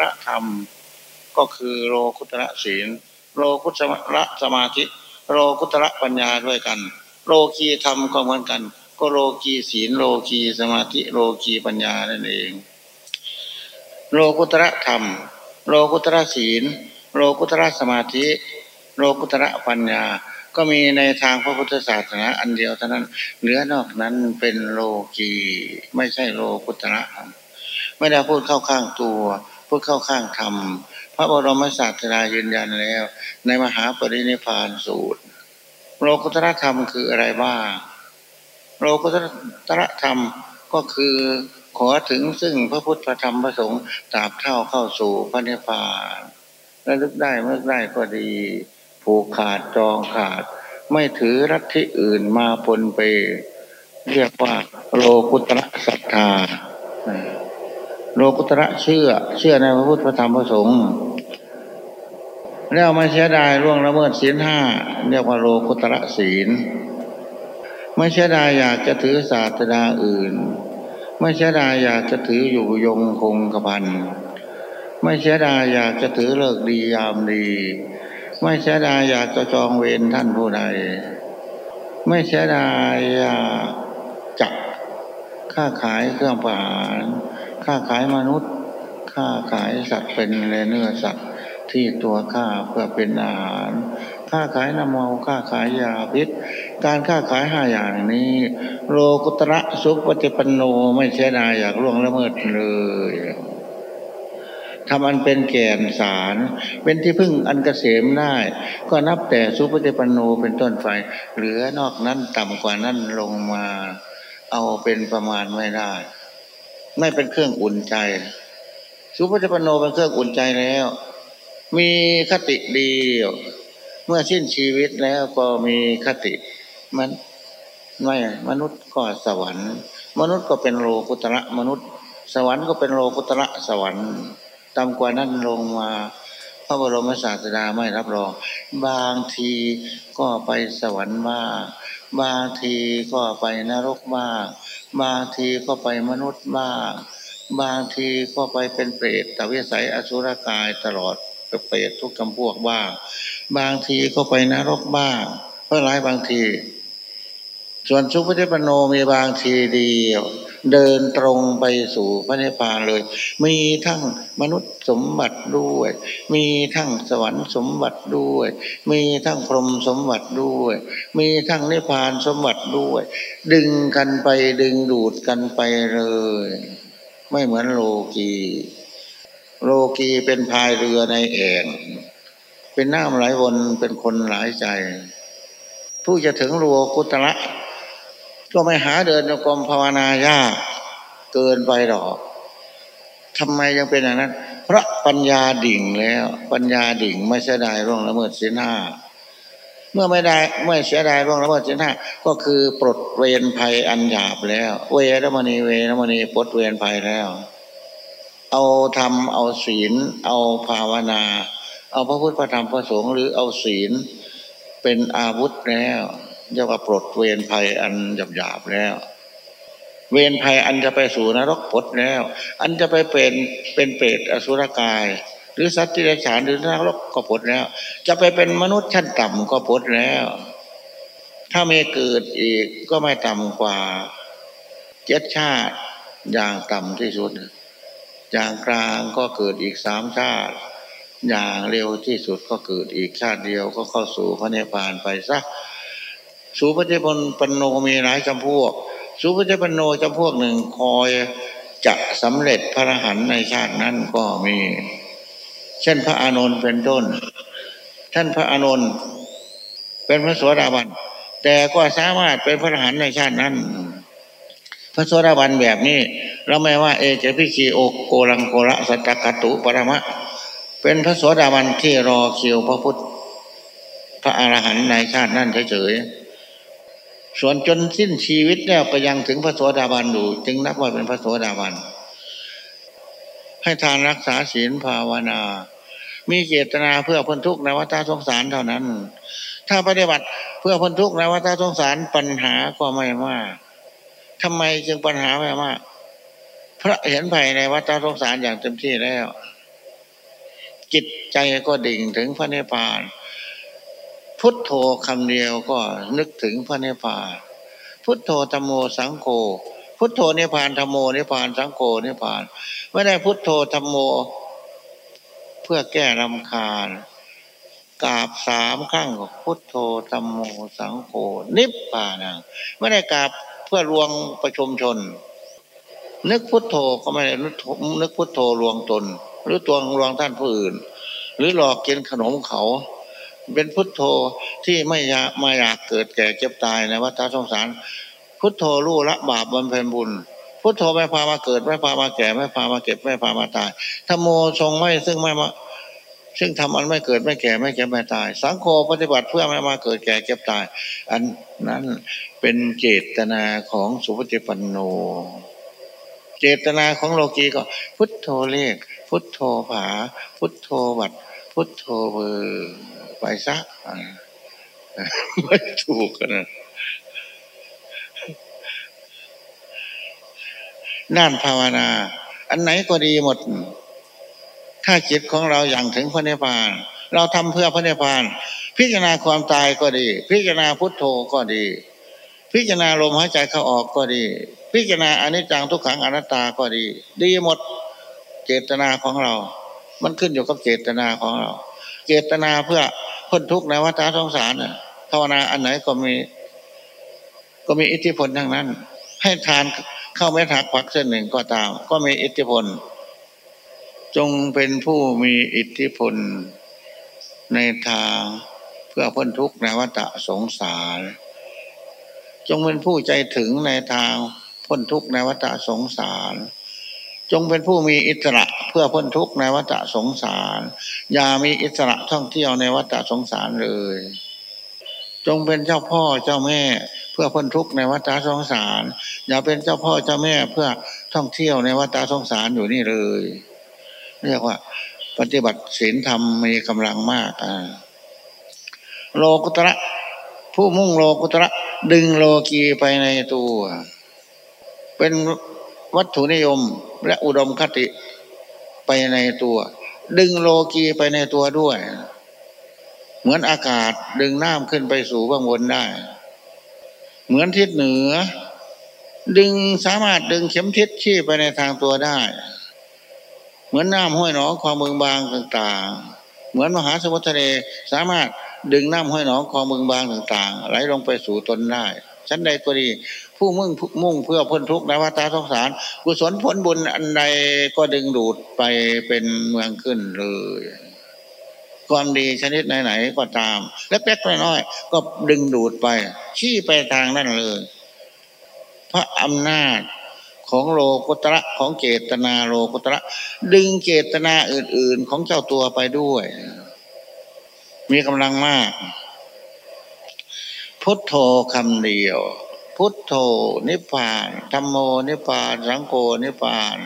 ระธรรม ก็คือโลกุตระศีล โลกุตระสมาธิ โลกุตระปัญญาด้วยกัน โลกีธรรมก็เหมือนกัน ก็โลกีศีล โลกีสมาธิ โลกีปัญญานั่นเอง โลกุตระธรรม โลกุตระศีล โลกุตระสมาธิ โลกุตระปัญญาก็มีในทางพระพุทธศาสนาอันเดียวเท่านั้น เหลือนอกนั้นเป็นโลกีไม่ใช่โลกุตระธรรมไม่ได้พูดเข้าข้างตัว พูดเข้าข้างธรรม พระบรมศาสดายืนยันแล้ว ในมหาปรินิพานสูตร โลกุตระธรรมคืออะไรบ้าง โลกุตระธรรมก็คือขอถึงซึ่งพระพุทธธรรมพระสงฆ์ตราบเท่าเข้าสู่พระนิพพานระลึกได้เมื่อได้ก็ดี ผูกขาดจองขาด ไม่ถือรัฐิอื่นมาปนไป เรียกว่าโลกุตระศรัทธา โลกุตระเชื่อ เชื่อในพระพุทธพระธรรมพระสงฆ์แล้วไม่เสียดายล่วงละเมิดศีลห้าเรียกว่าโลกุตระศีล ไม่เสียดายอยากจะถือศาสดาอื่น ไม่เสียดายอยากจะถืออยู่ยงคงกระพันไม่เสียดายอยากจะถือเลิกดียามดี ไม่เสียดายอยากจะจองเวรท่านผู้ใด ไม่เสียดายอยากจับค้าขายเครื่องประหาร ค้าขายมนุษย์ ค้าขายสัตว์เป็นเนื้อสัตว์ที่ตัวข้าเพื่อเป็นอาหาร ค้าขายน้ำเมาค้าขายยาพิษ การค้าขายห้าอย่างนี้ โลกุตระสุปฏิปันโนไม่เสียดายอยากล่วงละเมิดเลยทำอันเป็นแก่นสาร เป็นที่พึ่งอันเกษมได้ ก็นับแต่สุปฏิปันโนเป็นต้นไฟเหลือนอกนั้นต่ำกว่านั้นลงมา เอาเป็นประมาณไม่ได้ ไม่เป็นเครื่องอุ่นใจ สุปฏิปโนเป็นเครื่องอุ่นใจแล้ว มีคติดีเมื่อสิ้นชีวิตแล้วก็มีคติมันไม่มนุษย์ก็สวรรค์ มนุษย์ก็เป็นโลกุตระมนุษย์ สวรรค์ก็เป็นโลกุตระสวรรค์ต่ำกว่านั้นลงมา พระบรมศาสดาไม่รับรอง บางทีก็ไปสวรรค์บ้าง บางทีก็ไปนรกบ้างบางทีก็ไปมนุษย์บ้างบางทีก็ไปเป็นเปรตตวิสัยอสุรกายตลอดเปรตทุกจำพวกบ้าง บางทีก็ไปนรกบ้างเพราะหลายบางที ส่วนสุภิปโนมีบางทีเดียว เดินตรงไปสู่พระนิพพานเลย มีทั้งมนุษย์สมบัติด้วย มีทั้งสวรรค์สมบัติด้วย มีทั้งพรหมสมบัติด้วย มีทั้งนิพพานสมบัติด้วย ดึงกันไปดึงดูดกันไปเลย ไม่เหมือนโลกีโลกีเป็นพายเรือในแอ่งเป็นน้ำไหลวนเป็นคนหลายใจ ผู้จะถึงโลกุตระ ก็ไม่หาเดินโยกรมภาวนายากเกินไปหรอกทำไมยังเป็นอย่างนั้น เพราะปัญญาดิ่งแล้ว ปัญญาดิ่งไม่เสียดายร่วงละเมิดศีลห้าเมื่อไม่ได้ไม่เสียดายร่วงละเมิดศีลห้าก็คือปลดเวรภัยอันหยาบแล้ว เวรมณีเวรมณีปลดเวรภัยแล้ว เอาทำเอาศีล เอาภาวนา เอาพระพุทธพระธรรมพระสงฆ์หรือเอาศีลเป็นอาวุธแล้ว เรียกว่าปลดเวรภัยอันหยาบหยาบแล้ว เวรภัยอันจะไปสู่นรกปลดแล้ว อันจะไปเป็นเป็นเปรตอสุรกาย หรือสัตว์ที่ไรฉานหรือนรกก็ปลดแล้ว จะไปเป็นมนุษย์ชั้นต่ำก็ปลดแล้ว ถ้าไม่เกิดอีกก็ไม่ต่ำกว่าเจ็ดชาติอย่างต่ำที่สุด อย่างกลางก็เกิดอีกสามชาติอย่างเร็วที่สุดก็เกิดอีกชาติเดียวก็เข้าสู่พระเนปานไปสัก สุปฏิปันโนมีหลายจำพวก สุปฏิปันโนจำพวกหนึ่งคอยจะสำเร็จพระรหันในชาตินั้นก็มี เช่นพระอานนท์เป็นต้น ท่านพระอานนท์เป็นพระสวสดาบัน แต่ก็สามารถเป็นพระรหันในชาตินั้น พระสวสดาบันแบบนี้ เราไม่ว่าเอเจพิคีโอโกลังโกระสัจกตุปรมะ เป็นพระสวสดาบันที่รอคิวพระพุทธ พระอรหันต์ในชาตินั้นเฉยๆ ส่วนจนสิ้นชีวิตแล้วก็ยังถึงพระโสดาบันอยู่ จึงนับว่าเป็นพระโสดาบัน ให้ทานรักษาศีลภาวนา มีเจตนาเพื่อพ้นทุกข์ในวัฏสงสารเท่านั้น ถ้าปฏิบัติเพื่อพ้นทุกข์ในวัฏสงสารปัญหาก็ไม่มากทำไมจึงปัญหาไม่มากพระเห็นภัยในวัฏสงสารอย่างเต็มที่แล้ว จิตใจก็ดิ่งถึงพระนิพพาน พุทโธคำเดียวก็นึกถึงพระนิพพานพุทโธธรรมโมสังโฆพุทโธนิพพานธรรมโมนิพพานสังโฆนิพพาน ไม่ได้พุทโธธรรมโม เพื่อแก้รำคาญกราบสามครั้งพุทโธธรรมโมสังโฆนิพพานังไม่ได้กราบเพื่อรวงประชุมชน นึกพุทโธก็ไม่ได้นึกพุทโธรวงตน หรือตัวรวงท่านผู้อื่น หรือหลอกกินขนมเขา เป็นพุทโธที่ไม่อยากมาอยากเกิดแก่เจ็บตายในวัฏสงสาร พุทโธรู้ละบาปบำเพ็ญบุญ พุทโธไม่พามาเกิดไม่พามาแก่ไม่พามาเก็บไม่พามาตายธรรมโมทรงไม่ซึ่งไม่มาซึ่งทำอันไม่เกิดไม่แก่ไม่เก็บไม่ตาย สังโฆปฏิบัติเพื่อไม่มาเกิดแก่เก็บตาย อันนั้นเป็นเจตนาของสุปฏิปันโน เจตนาของโลกีก็ พุทโธเลขพุทโธผา พุทโธบัด พุทโธเบอร์ไปซะไม่ถูกนะนั่นภาวนา อันไหนก็ดีหมด ถ้าจิตของเราอย่างถึงพระนิพพาน เราทำเพื่อพระนิพพาน พิจารณาความตายก็ดี พิจารณาพุทโธก็ดี พิจารณาลมหายใจเข้าออกก็ดี พิจารณาอนิจจังทุกขังอนัตตาก็ดี ดีหมดเจตนาของเรา มันขึ้นอยู่กับเจตนาของเรา เจตนาเพื่อพ้นทุกข์ในวัฏสงสารภาวนาอันไหนก็มี ก็มีอิทธิพลทั้งนั้น ให้ทานเข้าไม่ถักผักเส้นหนึ่งก็ตาม ก็มีอิทธิพล จงเป็นผู้มีอิทธิพลในทางเพื่อพ้นทุกข์ในวัฏสงสาร จงเป็นผู้ใจถึงในทางพ้นทุกข์ในวัฏสงสาร จงเป็นผู้มีอิสระเพื่อพ้นทุกข์ในวัฏสงสาร อย่ามีอิสระท่องเที่ยวในวัฏสงสารเลย จงเป็นเจ้าพ่อเจ้าแม่เพื่อพ้นทุกข์ในวัฏสงสาร อย่าเป็นเจ้าพ่อเจ้าแม่เพื่อท่องเที่ยวในวัฏสงสารอยู่นี่เลย เรียกว่า ปฏิบัติศีลธรรมมีกำลังมากโลกุตระ ผู้มุ่งโลกุตระ ดึงโลกีไปในตัว เป็นวัตถุนิยม และอุดมคติไปในตัว ดึงโลกีไปในตัวด้วย เหมือนอากาศดึงน้ำขึ้นไปสู่เบื้องบนได้ เหมือนทิศเหนือ ดึงสามารถดึงเข็มทิศชี้ไปในทางตัวได้ เหมือนน้ำห้วยหนองคลองเมืองบางต่าง ๆ เหมือนมหาสมุทรทะเลสามารถดึงน้ำห้วยหนองคลองเมืองบางต่าง ๆ ไหลลงไปสู่ตนได้ ชั้นใดก็ดี ผู้มุ่งมุ่งเพื่อพ้นทุกข์ในวัฏสงสาร กุศลผลบุญอันใดก็ดึงดูดไปเป็นเมืองขึ้นเลย ความดีชนิดไหนๆก็ตามเล็กๆน้อยๆก็ดึงดูดไป ชี้ไปทางนั่นเลย พระอำนาจของโลกุตระของเจตนาโลกุตระ ดึงเจตนาอื่น ๆ ของเจ้าตัวไปด้วย มีกำลังมาก พุทโธคำเดียว พุทโธนิพพานธรรมโมนิพพาน สังโฆนิพพาน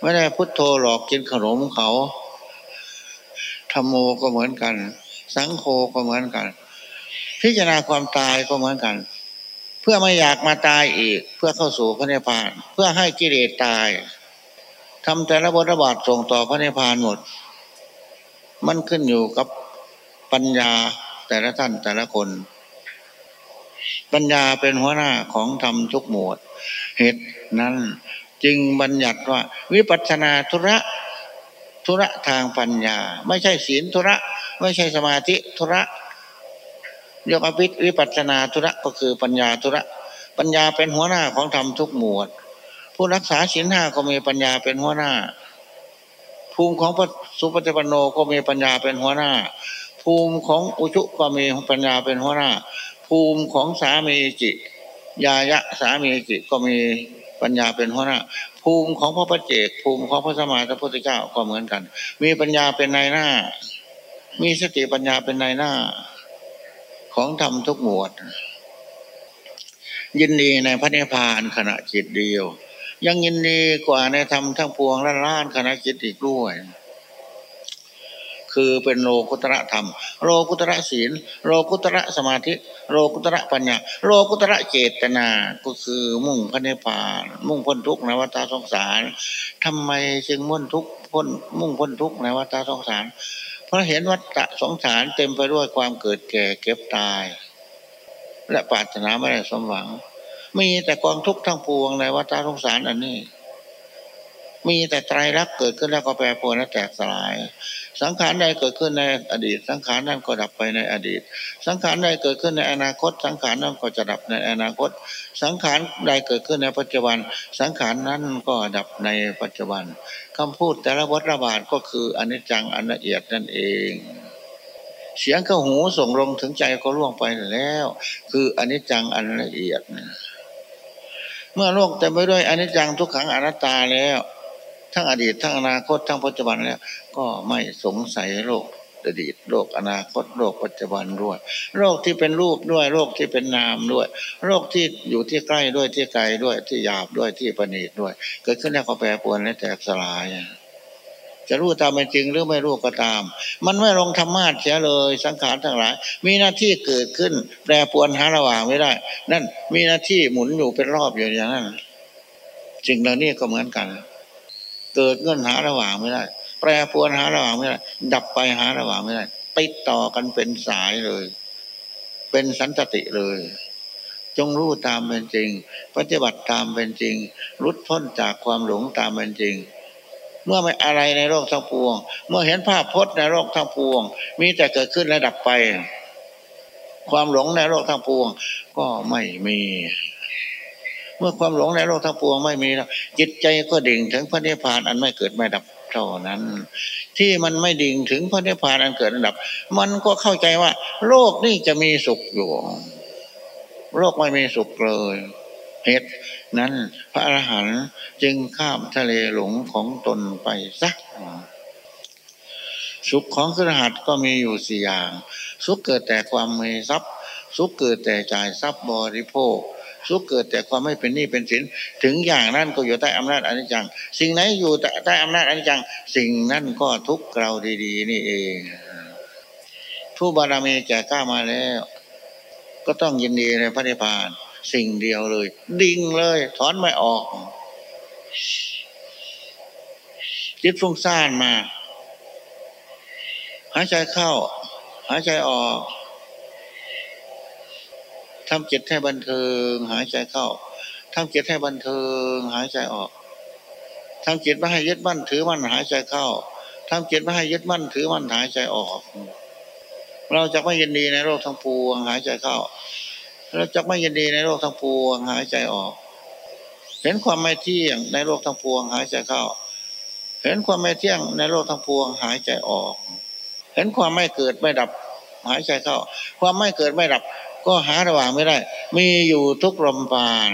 ไม่ได้พุทโธหลอกกินขนมเขาธรรมโมก็เหมือนกัน สังโฆก็เหมือนกัน พิจารณาความตายก็เหมือนกัน เพื่อไม่อยากมาตายอีก เพื่อเข้าสู่พระนิพพาน เพื่อให้กิเลสตายทำแต่ละบทบาทส่งต่อพระนิพพานหมด มันขึ้นอยู่กับปัญญาแต่ละท่านแต่ละคน ปัญญาเป็นหัวหน้าของธรรมทุกหมวด เหตุนั้นจึงบัญญัติว่า วิปัสนาธุระธุระทางปัญญา ไม่ใช่ศีลธุระ ไม่ใช่สมาธิธุระยกอภิวิปัสนาธุระก็คือปัญญาธุระ ปัญญาเป็นหัวหน้าของธรรมทุกหมวด ผู้รักษาศีลห้าก็มีปัญญาเป็นหัวหน้า ภูมิของสุปฏิปันโนก็มีปัญญาเป็นหัวหน้า ภูมิของอุชุก็มีปัญญาเป็นหัวหน้า ภูมิของสามีจิตยายะสามีจิตก็มีปัญญาเป็นหัวหน้าภูมิของพระปเจกภูมิของพระสมมาสัพพุทธเจ้าก็เหมือนกัน มีปัญญาเป็นในหน้า มีสติปัญญาเป็นในหน้า ของธรรมทุกหมวด ยินดีในพระนิพพานขณะจิตเดียว ยังยินดีกว่าในธรรมทั้งปวงล้านล้านขณะจิตอีกด้วย คือเป็นโลกุตระธรรม โลกุตระศีล โลกุตระสมาธิ โลกุตระปัญญา โลกุตระเจตนา ก็คือมุ่งพระนิพพาน มุ่งพ้นทุกข์ในวัฏสงสารทำไมจึงมุ่งทุกข์พ้นมุ่งพ้นทุกข์ในวัฏสงสาร เพราะเห็นวัฏสงสารเต็มไปด้วยความเกิดแก่เก็บตาย และปรารถนาไม่ได้สมหวัง มีแต่กองทุกข์ทั้งปวงในวัฏสงสารอันนี้ มีแต่ไตรลักษณ์เกิดขึ้นแล้วก็แปรปรวนและแตกสลาย สังขารใดเกิดขึ้นในอดีต สังขารนั้นก็ดับไปในอดีต สังขารใดเกิดขึ้นในอนาคต สังขารนั้นก็จะดับในอนาคต สังขารใดเกิดขึ้นในปัจจุบัน สังขารนั้นก็ดับในปัจจุบันคำพูดแต่ละวัฏระบาดก็คืออนิจจังอันละเอียดนั่นเองเสียงเข้าหูส่งลงถึงใจก็ล่วงไปแล้ว คืออนิจจังอันละเอียด เมื่อโลกเต็มไปด้วยอนิจจังทุกขังอนัตตาแล้ว ทั้งอดีตทั้งอนาคตทั้งปัจจุบันแล้ว ก็ไม่สงสัยโลกอดีตโลกอนาคตโลกปัจจุบันด้วยโรคที่เป็นรูปด้วยโรคที่เป็นนามด้วยโรคที่อยู่ที่ใกล้ด้วยที่ไกลด้วยที่หยาบด้วยที่ประณีตด้วย เกิดขึ้นแล้วก็แปรปรวนและแตกสลาย จะรู้ตามเป็นจริงหรือไม่รู้ก็ตาม มันไม่ลงธรรมะเสียเลยสังขารทั้งหลาย มีหน้าที่เกิดขึ้น แปรปรวนหาระหว่างไม่ได้ นั่นมีหน้าที่หมุนอยู่เป็นรอบอยู่อย่างนั้นสิ่งเหล่านี้ก็เหมือนกัน เกิดเงื่อนหาระหว่างไม่ได้ แปรปวนหาระหว่างไม่ได้ ดับไปหาระหว่างไม่ได้ติดต่อกันเป็นสายเลย เป็นสันตติเลย จงรู้ตามเป็นจริง ปฏิบัติตามเป็นจริงรุดพ้นจากความหลงตามเป็นจริง เมื่อไม่อะไรในโลกทั้งปวง เมื่อเห็นภาพพจน์ในโลกทั้งปวง มีแต่เกิดขึ้นและดับไป ความหลงในโลกทั้งปวง ก็ไม่มี มื่อความหลงในโลกทั้งปวงไม่มีแล้วจิตใจก็ดิ่งถึงพระนิพพานอันไม่เกิดไม่ดับเท่านั้น ที่มันไม่ดิ่งถึงพระนิพพานอันเกิดอันดับ มันก็เข้าใจว่า โลกนี่จะมีสุขอยู่ โลกไม่มีสุขเลยเหตุนั้นพระอรหันต์จึงข้ามทะเลหลงของตนไปสักสุขของครหัสก็มีอยู่สี่อย่าง สุขเกิดแต่ความมีทรัพย์ สุขเกิดแต่จ่ายทรัพย์บริโภค สุขเกิดแต่ความไม่เป็นหนี้เป็นสินถึงอย่างนั้นก็อยู่ใต้อำนาจอนิจจัง สิ่งไหนอยู่ใต้อำนาจอนิจจัง สิ่งนั้นก็ทุกเราดี ๆ นี่เองผู้บารมีแก่กล้ามาแล้ว ก็ต้องยินดีในพระนิพพาน สิ่งเดียวเลย ดิ่งเลย ถอนไม่ออกจิตฟุ้งซ่านมา หายใจเข้า หายใจออก ทำจิตให้บันเทิง หายใจเข้าทำจิตให้บันเทิง หายใจออกทำจิตไม่ให้ยึดมั่นถือมั่นหายใจเข้าทำจิตไม่ให้ยึดมั่นถือมั่นหายใจออก เราจะไม่ยินดีในโลกทั้งปวงหายใจเข้าเราจะไม่ยินดีในโลกทั้งปวงหายใจออก เห็นความไม่เที่ยงในโลกทั้งปวงหายใจเข้า เห็นความไม่เที่ยงในโลกทั้งปวงหายใจออก เห็นความไม่เกิดไม่ดับ หายใจเข้า ความไม่เกิดไม่ดับ ก็หาระหว่างไม่ได้ มีอยู่ทุกลมปาน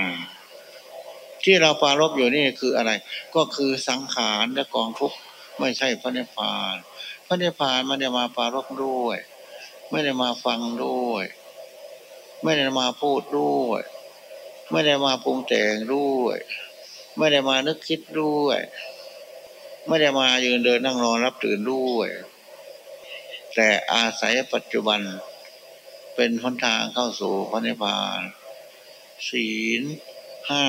ที่เราปารบอยู่นี่คืออะไร ก็คือสังขารและกองทุกไม่ใช่พระนิพพาน พระนิพพานไม่ได้มาปารบด้วย ไม่ได้มาฟังด้วย ไม่ได้มาพูดด้วย ไม่ได้มาปรุงแต่งด้วย ไม่ได้มานึกคิดด้วย ไม่ได้มายืนเดินนั่งนอนรับตื่นด้วย แต่อาศัยปัจจุบัน เป็นหนทางเข้าสู่พระนิพพาน ศีลห้า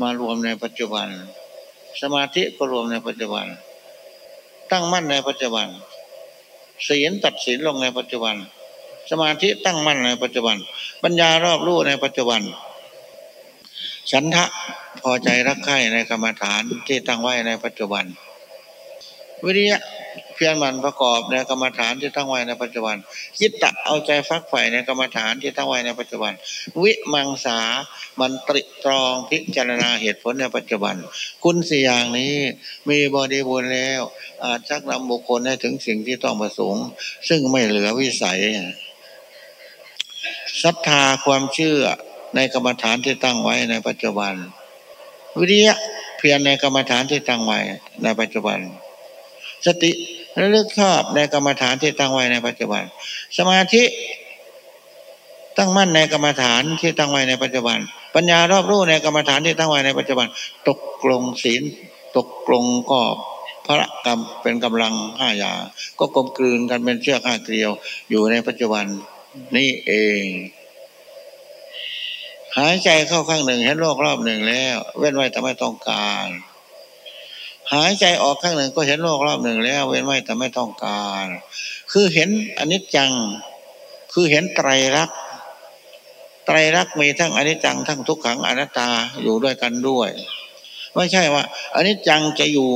มารวมในปัจจุบัน สมาธิก็รวมในปัจจุบัน ตั้งมั่นในปัจจุบัน ศีลตัดศีลลงในปัจจุบัน สมาธิตั้งมั่นในปัจจุบัน ปัญญารอบรู้ในปัจจุบัน ฉันทะพอใจรักใคร่ในกรรมฐานที่ตั้งไว้ในปัจจุบัน วิริยะ พียรมันประกอบในกรรมฐานที่ตั้งไว้ในปัจจุบัน คิดตะเอาใจฟักใฝ่ในกรรมฐานที่ตั้งไว้ในปัจจุบัน วิมังสา มันตริตรองพิจารณาเหตุผลในปัจจุบัน คุณสี่อย่างนี้มีบริบูรณ์แล้ว อาจชักนำบุคคลให้ถึงสิ่งที่ต้องประสงค์ ซึ่งไม่เหลือวิสัยศรัทธาความเชื่อในกรรมฐานที่ตั้งไว้ในปัจจุบัน วิริยะเพียรในกรรมฐานที่ตั้งไว้ในปัจจุบัน สติ ระลึกชอบในกรรมฐานที่ตั้งไว้ในปัจจุบัน สมาธิตั้งมั่นในกรรมฐานที่ตั้งไว้ในปัจจุบัน ปัญญารอบรู้ในกรรมฐานที่ตั้งไว้ในปัจจุบัน ตกลงศีลตกลงก็พพระกรรมเป็นกำลังห้าอย่างก็กลมกลืนกันเป็นเชือกห้าเกลียว อยู่ในปัจจุบันนี่เอง หายใจเข้าข้างหนึ่งเห็นโลกรอบหนึ่งแล้ว เว้นไว้แต่ไม่ต้องการ หายใจออกข้างหนึ่งก็เห็นโลกรอบหนึ่งแล้ว เว้นไว้แต่ไม่ต้องการ คือเห็นอนิจจัง คือเห็นไตรลักษณ์ไตรลักษณ์มีทั้งอนิจจังทั้งทุกขังอนัตตาอยู่ด้วยกันด้วย ไม่ใช่ว่าอนิจจังจะอยู่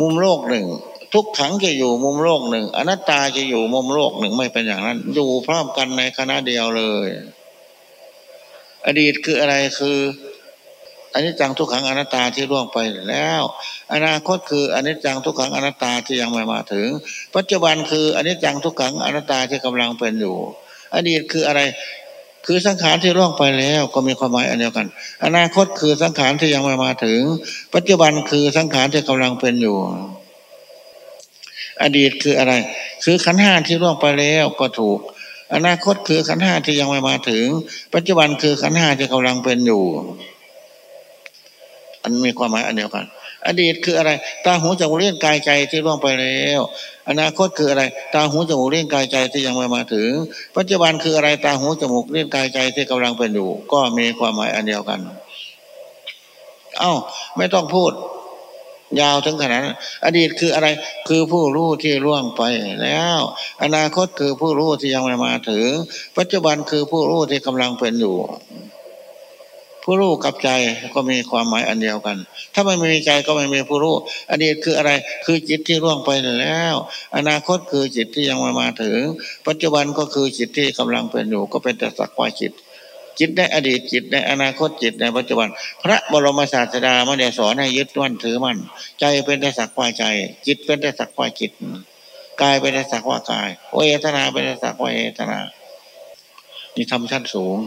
มุมโลกหนึ่ง ทุกขังจะอยู่มุมโลกหนึ่งอนัตตาจะอยู่มุมโลกหนึ่งไม่เป็นอย่างนั้น อยู่พร้อมกันในคณะเดียวเลย อดีตคืออะไรคือ อันนี้จังทุกขังอนัตตาที่ล่วงไปแล้ว อนาคตคืออันนี้จังทุกขังอนัตตาที่ยังไม่มาถึง ปัจจุบันคืออันนี้จังทุกขังอนัตตาที่กำลังเป็นอยู่ อดีตคืออะไรคือสังขารที่ล่วงไปแล้วก็มีความหมายอันเดียวกัน อนาคตคือสังขารที่ยังไม่มาถึง ปัจจุบันคือสังขารที่กำลังเป็นอยู่ อดีตคืออะไร คือขันห้าที่ล่วงไปแล้วก็ถูก อนาคตคือขันห้าที่ยังไม่มาถึง ปัจจุบันคือขันห้าที่กำลังเป็นอยู่ อันมีความหมายอันเดียวกัน อดีตคืออะไร ตาหูจมูกเลี้ยงกายใจที่ล่วงไปแล้ว อนาคตคืออะไร ตาหูจมูกเลี้ยงกายใจที่ยังไม่มาถึง ปัจจุบันคืออะไร ตาหูจมูกเลี้ยงกายใจที่กำลังเป็นอยู่ ก็มีความหมายอันเดียวกัน เอ้า ไม่ต้องพูด ยาวถึงขนาดนั้นอดีตคืออะไร คือผู้รู้ที่ล่วงไปแล้ว อนาคตคือผู้รู้ที่ยังไม่มาถึง ปัจจุบันคือผู้รู้ที่กำลังเป็นอยู่ ผู้รู้กับใจก็มีความหมายอันเดียวกัน ถ้าไม่มีใจก็ไม่มีผู้รู้ อดีตคืออะไร คือจิตที่ล่วงไปแล้ว อนาคตคือจิตที่ยังไม่มาถึง ปัจจุบันก็คือจิตที่กำลังเป็นอยู่ ก็เป็นแต่สักว่าจิต จิตในอดีตจิตในอนาคตจิตในปัจจุบัน พระบรมศาสดาไม่ได้สอนให้ยึดมั่นถือมั่น ใจเป็นแต่สักว่าใจ จิตเป็นแต่สักว่าจิต กายเป็นแต่สักว่ากายเวทนาเป็นแต่สักว่าเวทนา นี่ทำชั้นสูง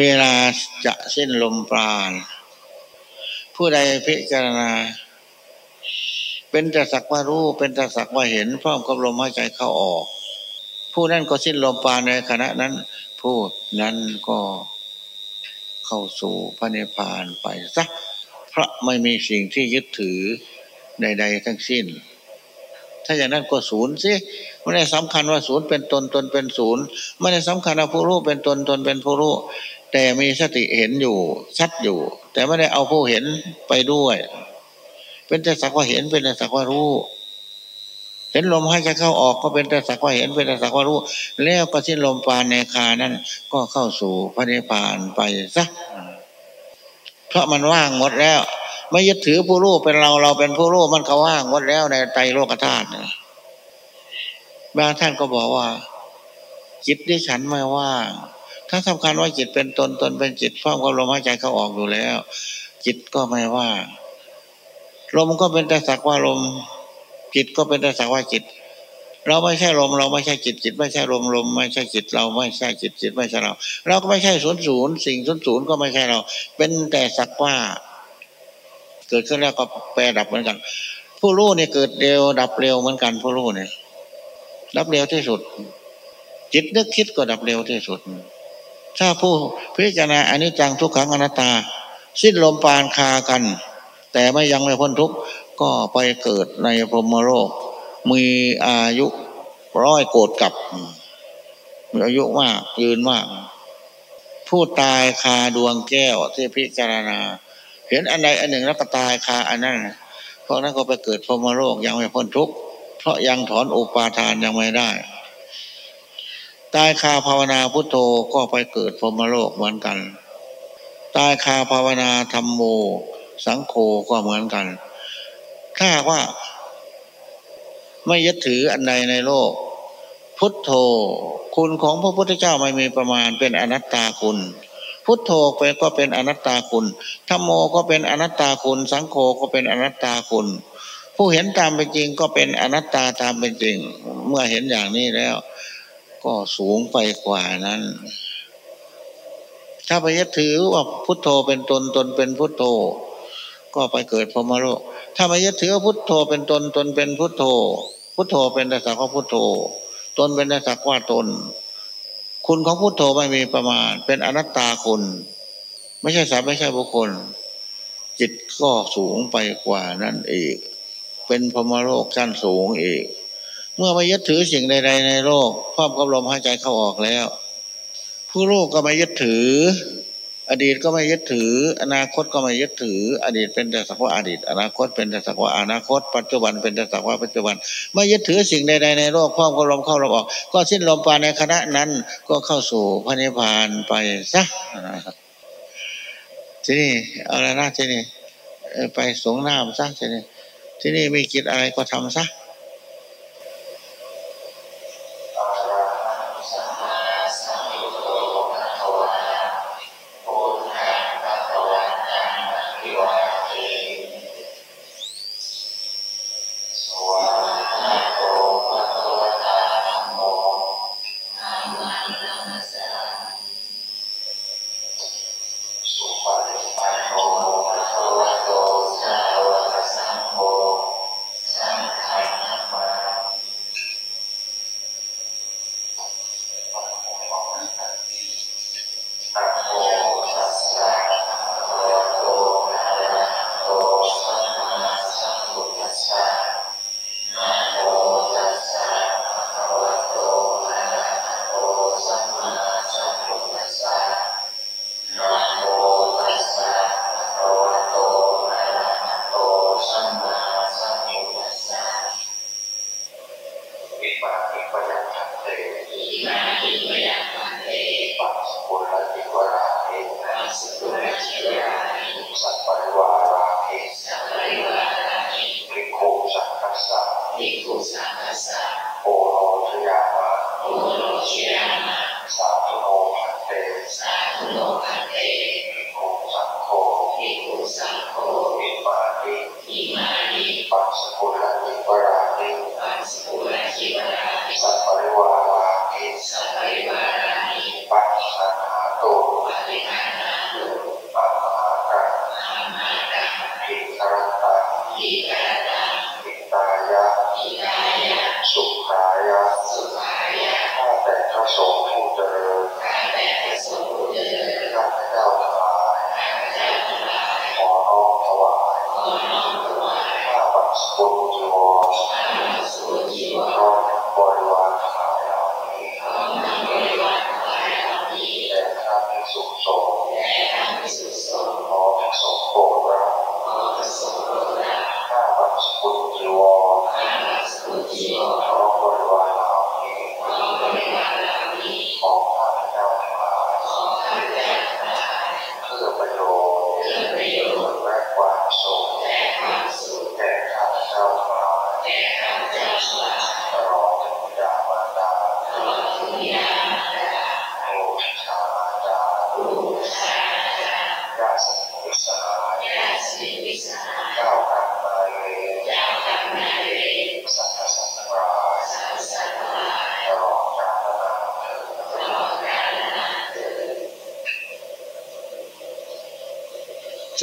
เวลาจะสิ้นลมปราณ ผู้ใดพิจารณา เป็นแต่สักว่ารู้ เป็นแต่สักว่าเห็น พร้อมกับลมหายใจเข้าออก ผู้นั้นก็สิ้นลมปราณในขณะนั้น ผู้นั้นก็เข้าสู่พระนิพพานไปสักพระไม่มีสิ่งที่ยึดถือใด ๆ ทั้งสิ้น ถ้าอย่างนั้นก็ศูนย์สิไม่ได้สำคัญว่าศูนย์เป็นตนตนเป็นศูนย์ไม่ได้สำคัญว่าผู้รู้เป็นตนตนเป็นผู้รู้ แต่มีสติเห็นอยู่ชัดอยู่ แต่ไม่ได้เอาผู้เห็นไปด้วย เป็นแต่สักว่าเห็นเป็นแต่สักว่ารู้เห็นลมให้ใจเข้าออกก็เป็นแต่สักว่าเห็นเป็นแต่สักว่ารู้ แล้วก็สิ้นลมปานในคานั้นก็เข้าสู่พระนิพพานไปซะเพราะมันว่างหมดแล้ว ไม่ยึดถือผู้รู้เป็นเราเราเป็นผู้รู้มันก็ว่างหมดแล้วในไตรโลกธาตุบางท่านก็บอกว่าจิตที่ฉันไม่ว่าง ถ้าสำคัญว่าจิตเป็นตนตนเป็นจิตฟ้องกับลมหายใจเขาออกอยู่แล้ว จิตก็ไม่ว่า ลมก็เป็นแต่สักว่าลม จิตก็เป็นแต่สักว่าจิต เราไม่ใช่ลม เราไม่ใช่จิตจิต ไม่ใช่ลมลมไม่ใช่จิต เราไม่ใช่จิตจิตไม่ใช่เรา เราก็ไม่ใช่ศูนย์ศูนย์สิ่งศูนย์ศูนย์ก็ไม่ใช่เรา เป็นแต่สักว่า เกิดขึ้นแล้วก็แปรดับเหมือนกัน ผู้รู้เนี่ยเกิดเร็วดับเร็วเหมือนกันผู้รู้เนี่ยดับเร็วที่สุด จิตนึกคิดก็ดับเร็วที่สุด ถ้าผู้พิจารณาอนิจจังทุกขังอนัตตา สิ้นลมปานคากัน แต่ไม่ยังไม่พ้นทุกข์ก็ไปเกิดในพรหมโลก มีอายุร้อยโกดกับ มีอายุมากยืนมาก ผู้ตายคาดวงแก้วที่พิจารณา เห็นอันใดอันหนึ่งแล้วก็ตายคาอันนั้นเพราะนั้นก็ไปเกิดพรหมโลกยังไม่พ้นทุกข์เพราะยังถอนอุปาทานยังไม่ได้ ตายคาภาวนาพุทโธก็ไปเกิดพรมโลกเหมือนกัน ตายคาภาวนาธรรมโม สังโฆก็เหมือนกัน ถ้าว่า ไม่ยึดถืออันใดในโลก พุทโธ คุณของพระพุทธเจ้าไม่มีประมาณเป็นอนัตตาคุณ พุทโธไปก็เป็นอนัตตาคุณธรรมโมก็เป็นอนัตตาคุณ สังโฆก็เป็นอนัตตาคุณผู้เห็นตามเป็นจริงก็เป็นอนัตตาตามเป็นจริง เมื่อเห็นอย่างนี้แล้ว ก็สูงไปกว่านั้น ถ้าไปยึดถือว่าพุทโธเป็นตนตนเป็นพุทโธ ก็ไปเกิดพรมโลก ถ้าไปยึดถือว่าพุทโธเป็นตนตนเป็นพุทโธ พุทโธเป็นแต่สักว่าพุทโธ ตนเป็นแต่สักว่าตน คุณของพุทโธไม่มีประมาณ เป็นอนัตตาคุณ ไม่ใช่สัตว์ไม่ใช่บุคคล จิตก็สูงไปกว่านั่นเองเป็นพมโลกชั้นสูงอีก เมื่อไม่ยึดถือสิ่งใด ๆ ในโลกพร้อมกับลมหายใจเข้าออกแล้ว ผู้โลกก็ไม่ยึดถือ อดีตก็ไม่ยึดถือ อนาคตก็ไม่ยึดถือ อดีตเป็นแต่สักว่าอดีต อนาคตเป็นแต่สักว่าอนาคต ปัจจุบันเป็นแต่สักว่าปัจจุบัน ไม่ยึดถือสิ่งใด ๆ ในโลกพร้อมกับลมเข้าลมออก ก็สิ้นลมปราในคณะนั้น ก็เข้าสู่พระนิพพานไปซะที่นี่อาละนะที่นี่ไปสงน้ำซะที่นี่ที่นี่มีกิจอะไรก็ทำซะ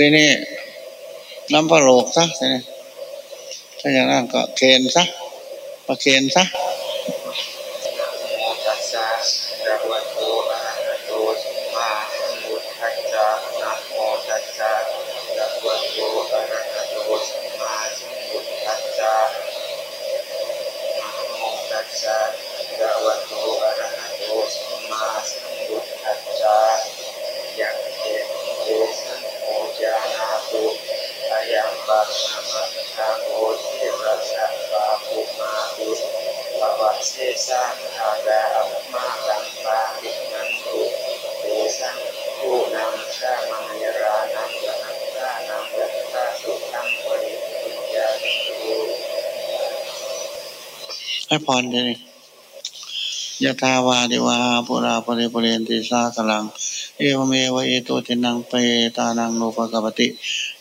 ทีนี้น้ำพระโลกซะทีนี้ถ้าอย่างนั้นก็เคนซะประเคนซะ ให้พรเลยยะทาวาดิวาปุราปริปุเรนติสาสลัง เอวเมวะเอโตตินังเปตานังโนปกปติ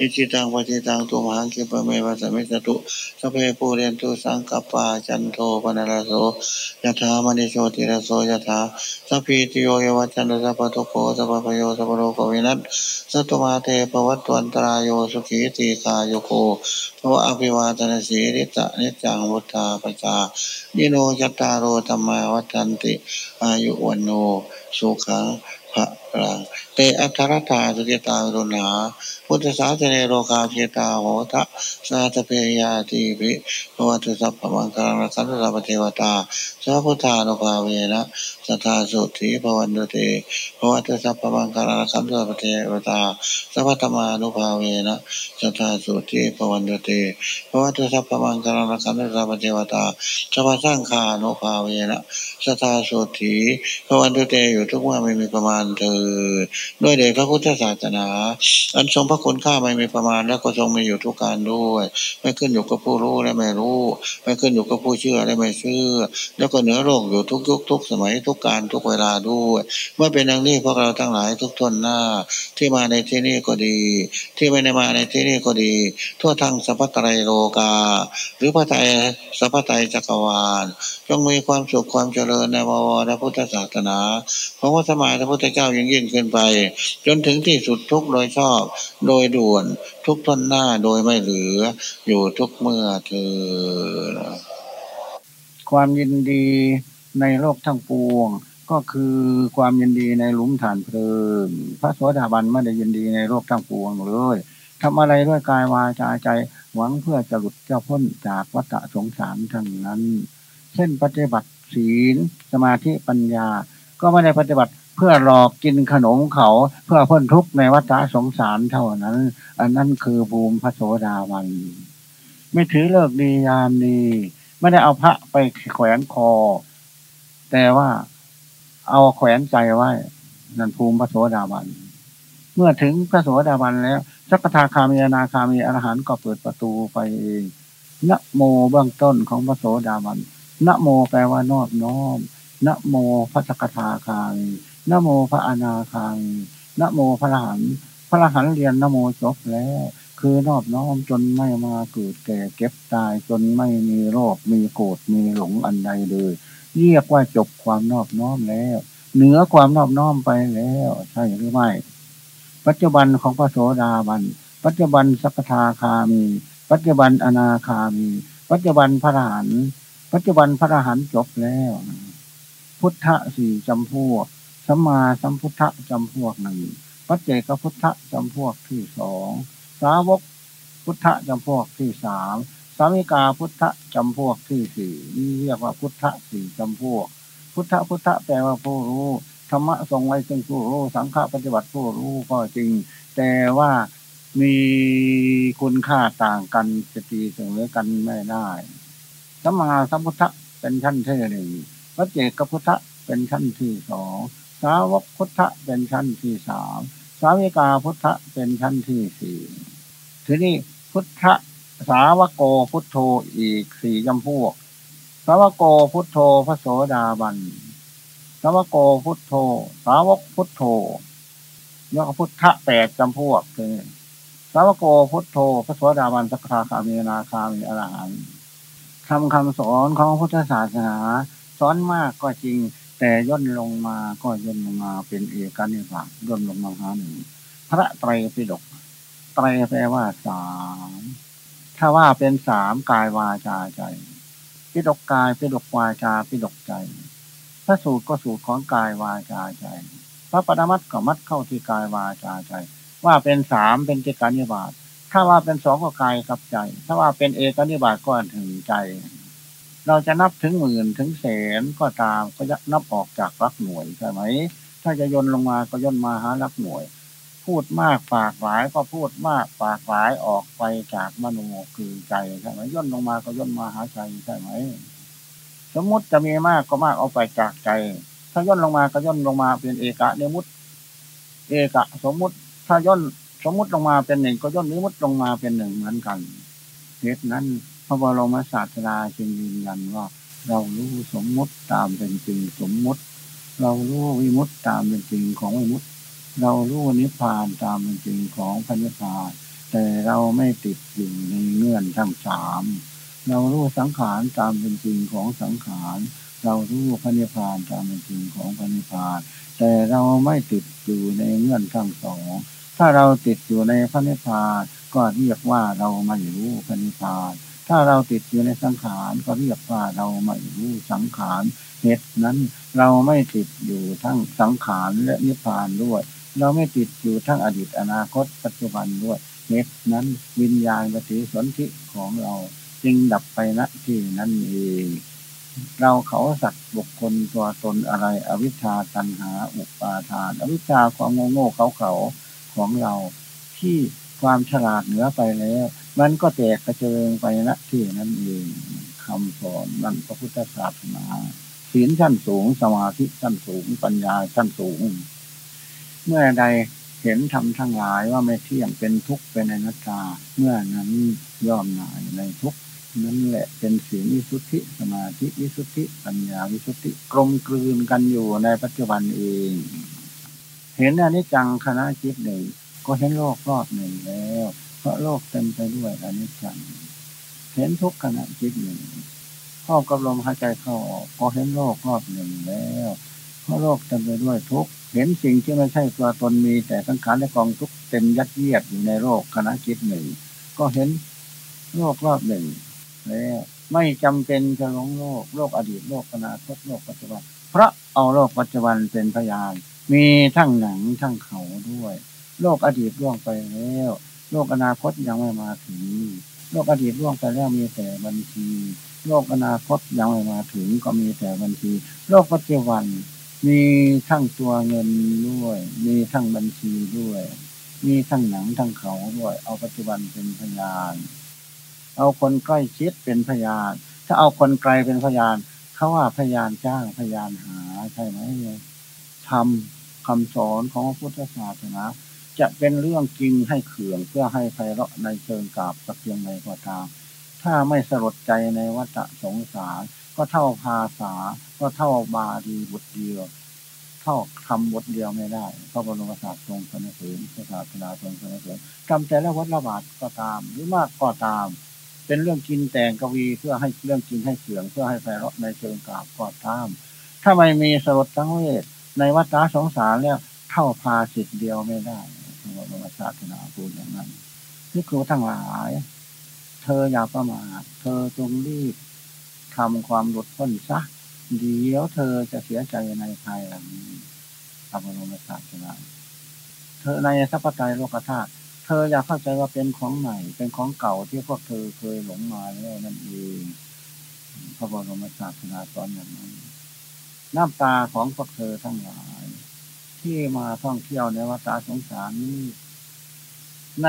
อิจิตังปฏิตังตุมหังคิปเมวะสมิสตุสเพปูเรนตุสังกปาจันโทปนรโสยะถามณิโชติรโสยะถาสัพพิติโยเยวัจันตสัพพทุโกสัพพโยสัพพโลกวินัสสัตมาเตปวัตวันตรายโยสุขีตีกายโยโกภวะอภิวาตนาสีริตะนิจังวุธาปจายิโนจัตตารโรธรรมาวัฏันติ อายุวันโน สุขังพระลังเตอัทรตาสุกิตารุณาพุทธศาสนโลกาเจตาโหทะสาตเพยาติภิภวตุสัพพมังคารัคันตุสัพเทวตาสัพพุทธานุภาเวนะสัทธาสุติภวันตุเตภวัตุสัพพมังคารัคันตุสัพเทวตาสัพพธรรมานุภาเวนะสัทธาสุติภวันตุเตภวัตุสัพพมังคารัคันตุสัพเทวตาสัพพสังฆานุภาเวนะสัทธาสุติภวันตุเตอยู่ทุกว่าไม่มีประมาณเธอ ด้วยเดชพระพุทธศาสนา อันทรงพระคุณค่าไม่มีประมาณและก็ทรงมีอยู่ทุกการด้วย ไม่ขึ้นอยู่กับผู้รู้และไม่รู้ ไม่ขึ้นอยู่กับผู้เชื่อและไม่เชื่อ แล้วก็เหนือโลกอยู่ทุกยุคทุกสมัยทุกการทุกเวลาด้วย เมื่อเป็นดังนี้พวกเราทั้งหลายทุกทนหน้า ที่มาในที่นี้ก็ดี ที่ไม่ได้มาในที่นี้ก็ดี ทั่วทั้งสัพพไตรโลกา หรือพระไตรสัพพไตรจักรวาลจงมีความสุขความเจริญในบวรพุทธศาสนาของพระสมัยพระพุทธเจ้ายิ่งยิ่งขึ้นไป จนถึงที่สุดทุกโดยชอบ โดยด่วน ทุกทนหน้าโดยไม่เหลือ อยู่ทุกเมื่อเธอ ความยินดีในโลกทั้งปวง ก็คือความยินดีในหลุมฐานเพลิงพระโสดาบันไม่ได้ยินดีในโลกทั้งปวงเลยทำอะไรด้วยกายวาจาใจหวังเพื่อจะหลุดจะพ้นจากวัฏสงสารทั้งนั้น เช่นปฏิบัติ ศีล สมาธิปัญญา ก็ไม่ได้ปฏิบัติเพื่อหลอกกินขนมเขา เพื่อพ้นทุกข์ในวัฏสงสารเท่านั้น อันนั้นคือภูมิพระโสดาบันไม่ถือเลิกดียามดีไม่ได้เอาพระไปแขวนคอ แต่ว่าเอาแขวนใจไว้นั่นภูมิพระโสดาบันเมื่อถึงพระโสดาบันแล้วสักทาคามีนาคามีอรหันต์ก็เปิดประตูไปเองนะโมเบื้องต้นของพระโสดาบัน นะโมแปลว่านอบน้อม นะโมพระสกทาคามีนะโมพระอนาคามีนะโมพระอรหันพระอรหันเรียนนะโมจบแล้ว คือนอบน้อมจนไม่มาเกิดแก่เก็บตายจนไม่มีโรค มีโกรธมีหลงอันใดเลย เรียกว่าจบความนอบน้อมแล้ว เหนือความนอบน้อมไปแล้ว ใช่หรือไม่ ปัจจุบันของพระโสดาบัน ปัจจุบันสักทาคามี ปัจจุบันอนาคามี ปัจจุบันพระอรหันต ปัจจุบันพระอรหันต์จบแล้ว พุทธะสี่จำพวกสัมมาสัมพุทธะจำพวกหนึ่งปัจเจกพุทธะจำพวกที่สองสาวกพุทธะจำพวกที่สามสามิกาพุทธะจำพวกที่สี่นี่เรียกว่าพุทธะสี่จำพวก พุทธะพุทธะแปลว่าผู้รู้ธรรมะทรงไว้ซึ่งผู้รู้สังฆปฏิบัติผู้รู้ก็จริง แต่ว่ามีคุณค่าต่างกันจะตีเสมอกันไม่ได้ สัมมาสัมพุทธะเป็นชั้นที่หนึ่งปัจเจกพุทธะเป็นชั้นที่สองสาวกพุทธะเป็นชั้นที่สามสาวิกาพุทธะเป็นชั้นที่สี่ทีนี้พุทธสาวโกพุทโธอีกสี่จำพวก สาวโกพุทโธพระโสดาบัน สาวโกพุทโธ สาวกพุทโธยกพุทธะแปดจำพวกคือสาวโกพุทโธพระโสดาบันสักขาคามีนาคามีอรหันต์ ทำคำสอนของพุทธศาสนาสอนมากก็จริง แต่ย่นลงมาก็ย่นลงมาเป็นเอกนิพานย่นลงมาหาหนึ่งพระไตรปิฎกไตรแปลว่าสามถ้าว่าเป็นสามกายวาจาใจปิฎกกายปิฎกวาจาปิฎกใจ พระสูตรก็สูตรของกายวาจาใจ พระปรมัตก็มัดเข้าที่กายวาจาใจ ว่าเป็นสามเป็นเจกานิบาต ถ้าว่าเป็นสองก็กายกับใจ ถ้าว่าเป็นเอกนิบาตก็ถึงใจ เราจะนับถึงหมื่นถึงแสนก็ตามก็จะนับออกจากรักหน่วยใช่ไหม ถ้าจะย่นลงมาก็ย่นมาหารักหน่วย พูดมากปากหลายก็พูดมากปากหลายออกไปจากมโนคือใจใช่ไหมย่นลงมาก็ย่นมาหาใจใช่ไหม สมมติจะมีมากก็มากเอาไปจากใจ ถ้าย่นลงมาก็ย่นลงมาเป็นเอกะเนมุตเอกะ สมมุติถ้าย่น สมมติลงมาเป็นหนึ่งก็ย่นนิมุตลงมาเป็นหนึ่งเหมือนกันเหตุนั้นพระบรมศาสดาจึงยืนยันว่า เรารู้สมมติตามเป็นจริงสมมติ เรารู้วิมุตตามเป็นจริงของวิมุตเรารู้นิพพานตามเป็นจริงของพระนิพพาน แต่เราไม่ติดอยู่ในเงื่อนทั้งสามเรารู้สังขารตามเป็นจริงของสังขารเรารู้พระนิพพานตามเป็นจริงของพระนิพพาน แต่เราไม่ติดอยู่ในเงื่อนทั้งสอง ถ้าเราติดอยู่ในพระนิพพานก็เรียกว่าเราไม่รู้พระนิพพานถ้าเราติดอยู่ในสังขารก็เรียกว่าเราไม่รู้สังขารเหตุนั้นเราไม่ติดอยู่ทั้งสังขารและนิพพานด้วย เราไม่ติดอยู่ทั้งอดีตอนาคต ปัจจุบันด้วยเหตุนั้นวิญญาณปฏิสนธิของเราจึงดับไปณที่นั้นเองเราเขาสัตว์บุคคลตัวตนอะไร อวิชชาตันหา อุปาทาน อวิชชาความโง่โง่เขาเขา ของเราที่ความฉลาดเหนือไปแล้ว มันก็แตกกระเจิงไปณที่นั้นเองคำสอนนั่นพระพุทธศาสนาศีลชั้นสูงสมาธิชั้นสูงปัญญาชั้นสูง เมื่อใดเห็นทำทั้งหลายว่าไม่เที่ยงเป็นทุกข์เป็นอนัตตา เมื่อนั้นย่อมหน่ายในทุกข์นั่นแหละเป็นศีลวิสุทธิสมาธิวิสุทธิ ปัญญาวิสุทธิกลมกลืนกันอยู่ในปัจจุบันเอง เห็นอนิจจังคณะจิตหนึ่ง ก็เห็นโลกรอบหนึ่งแล้ว เพราะโลกเต็มไปด้วยอนิจจัง เห็นทุกขณะจิตหนึ่งข้อกับลมหายใจเข้าออกก็เห็นโลกรอบหนึ่งแล้วเพราะโลกเต็มไปด้วยทุกเห็นสิ่งที่ไม่ใช่ตัวตนมี แต่สังขารและกองทุกเต็มยัดเยียดอยู่ในโลกคณะจิตหนึ่ง ก็เห็นโลกรอบหนึ่งแล้วไม่จำเป็นจะหลงโลกโลกอดีตโลกอนาคตโลกปัจจุบัน เพราะเอาโลกปัจจุบันเป็นพยาน มีทั้งหนังทั้งเขาด้วย โลกอดีตล่วงไปแล้ว โลกอนาคตยังไม่มาถึง โลกอดีตล่วงไปแล้วมีแต่บัญชี โลกอนาคตยังไม่มาถึงก็มีแต่บัญชี โลกปัจจุบัน มีทั้งตัวเงินด้วย มีทั้งบัญชีด้วย มีทั้งหนังทั้งเขาด้วย เอาปัจจุบันเป็นพยาน เอาคนใกล้ชิดเป็นพยาน ถ้าเอาคนไกลเป็นพยานเขาว่าพยานจ้างพยานหาใช่ไหมทำ คำสอนของพุทธศาสนาจะเป็นเรื่องจริงให้เขื่องเพื่อให้ไพเราะในเชิงกาบสักเพียงใดก็ตาม ถ้าไม่สลดใจในวัฏสงสาร ก็เท่าภาษา ก็เท่าบาดีบทเดียว เท่าคำบทเดียวไม่ได้พระบรมศาสดาทรงสนับสนุนศาสนาทรงสนับสนุนจำแต่ละวัดละบาทก็ตาม หรือมากก็ตาม เป็นเรื่องกินแต่งกวีเพื่อให้เรื่องกินให้เสื่องเพื่อให้ไพเราะในเชิงกาบก็ตาม ถ้าไม่มีสรดทั้งเวท ในวัฏสงสารแล้วเท่าพาสิทธิ์เดียวไม่ได้พระบรมศาสนาพูดอย่างนั้นนี่ครูทั้งหลาย เธออย่าประมาทเธอจงรีบทำความหลุดพ้นซะเดี๋ยวเธอจะเสียใจในภายหลังพระบรมศาสนาเธอในสัพพไตโลกธาตุเธออย่าเข้าใจว่าเป็นของใหม่ เป็นของเก่าที่พวกเธอเคยหลงมาแล้วนั่นเองพระบรมศาสนาสอนอย่างนั้น น้ำตาของพวกเธอทั้งหลาย ที่มาท่องเที่ยวในวัฏสงสารนี้ใน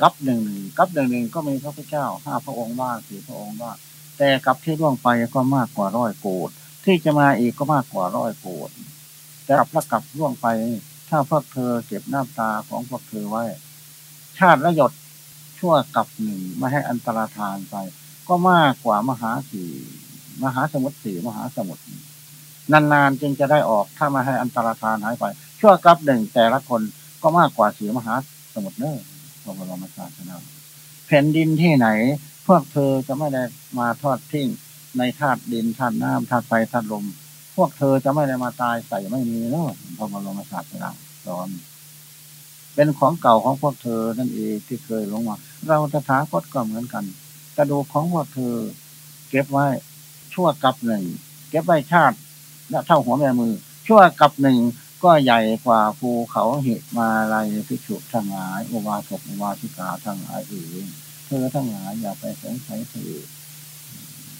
กับหนึ่งหนึ่งกับหนึ่งหนึ่งก็มีพระพุทธเจ้าห้าพระองค์ว่าสี่พระองค์ว่าแต่กับที่ล่วงไปก็มากกว่าร้อยโกดที่จะมาอีกก็มากกว่าร้อยโกดแต่กับละกับล่วงไป ถ้าพวกเธอเก็บน้ำตาของพวกเธอไว้ ชาติละหยดชั่วกับหนึ่งไม่ให้อันตรธานไป ก็มากกว่ามหาสี่มหาสมุทรสี่มหาสมุทร นานๆจึงจะได้ออกถ้ามาให้อันตรธานหายไป ชั่วกับหนึ่งแต่ละคนก็มากกว่าเสียมหาสมุทรเนอพระบรมศาสนาแผ่นดินที่ไหน พวกเธอจะไม่ได้มาทอดทิ้งในธาตุดินธาตุน้ำธาตุไฟธาตุลม พวกเธอจะไม่ได้มาตายใส่ไม่มีเนาะพระบรมศาสดาสอนเป็นของเก่าของพวกเธอนั่นเองที่เคยลงมา เราตถาคตก็เหมือนกันกระดูกของพวกเธอ เก็บไว้ชั่วกับหนึ่งเก็บไว้ชาติ และเท่าหัวแม่มือ ชั่วกับหนึ่งก็ใหญ่กว่าภูเขาเหตุมาลายพิฉุทั้งหลายอุบาสกอุบาสิกาทั้งหลายอื่นเธอทั้งหลายอย่าไปสงสัยเธอ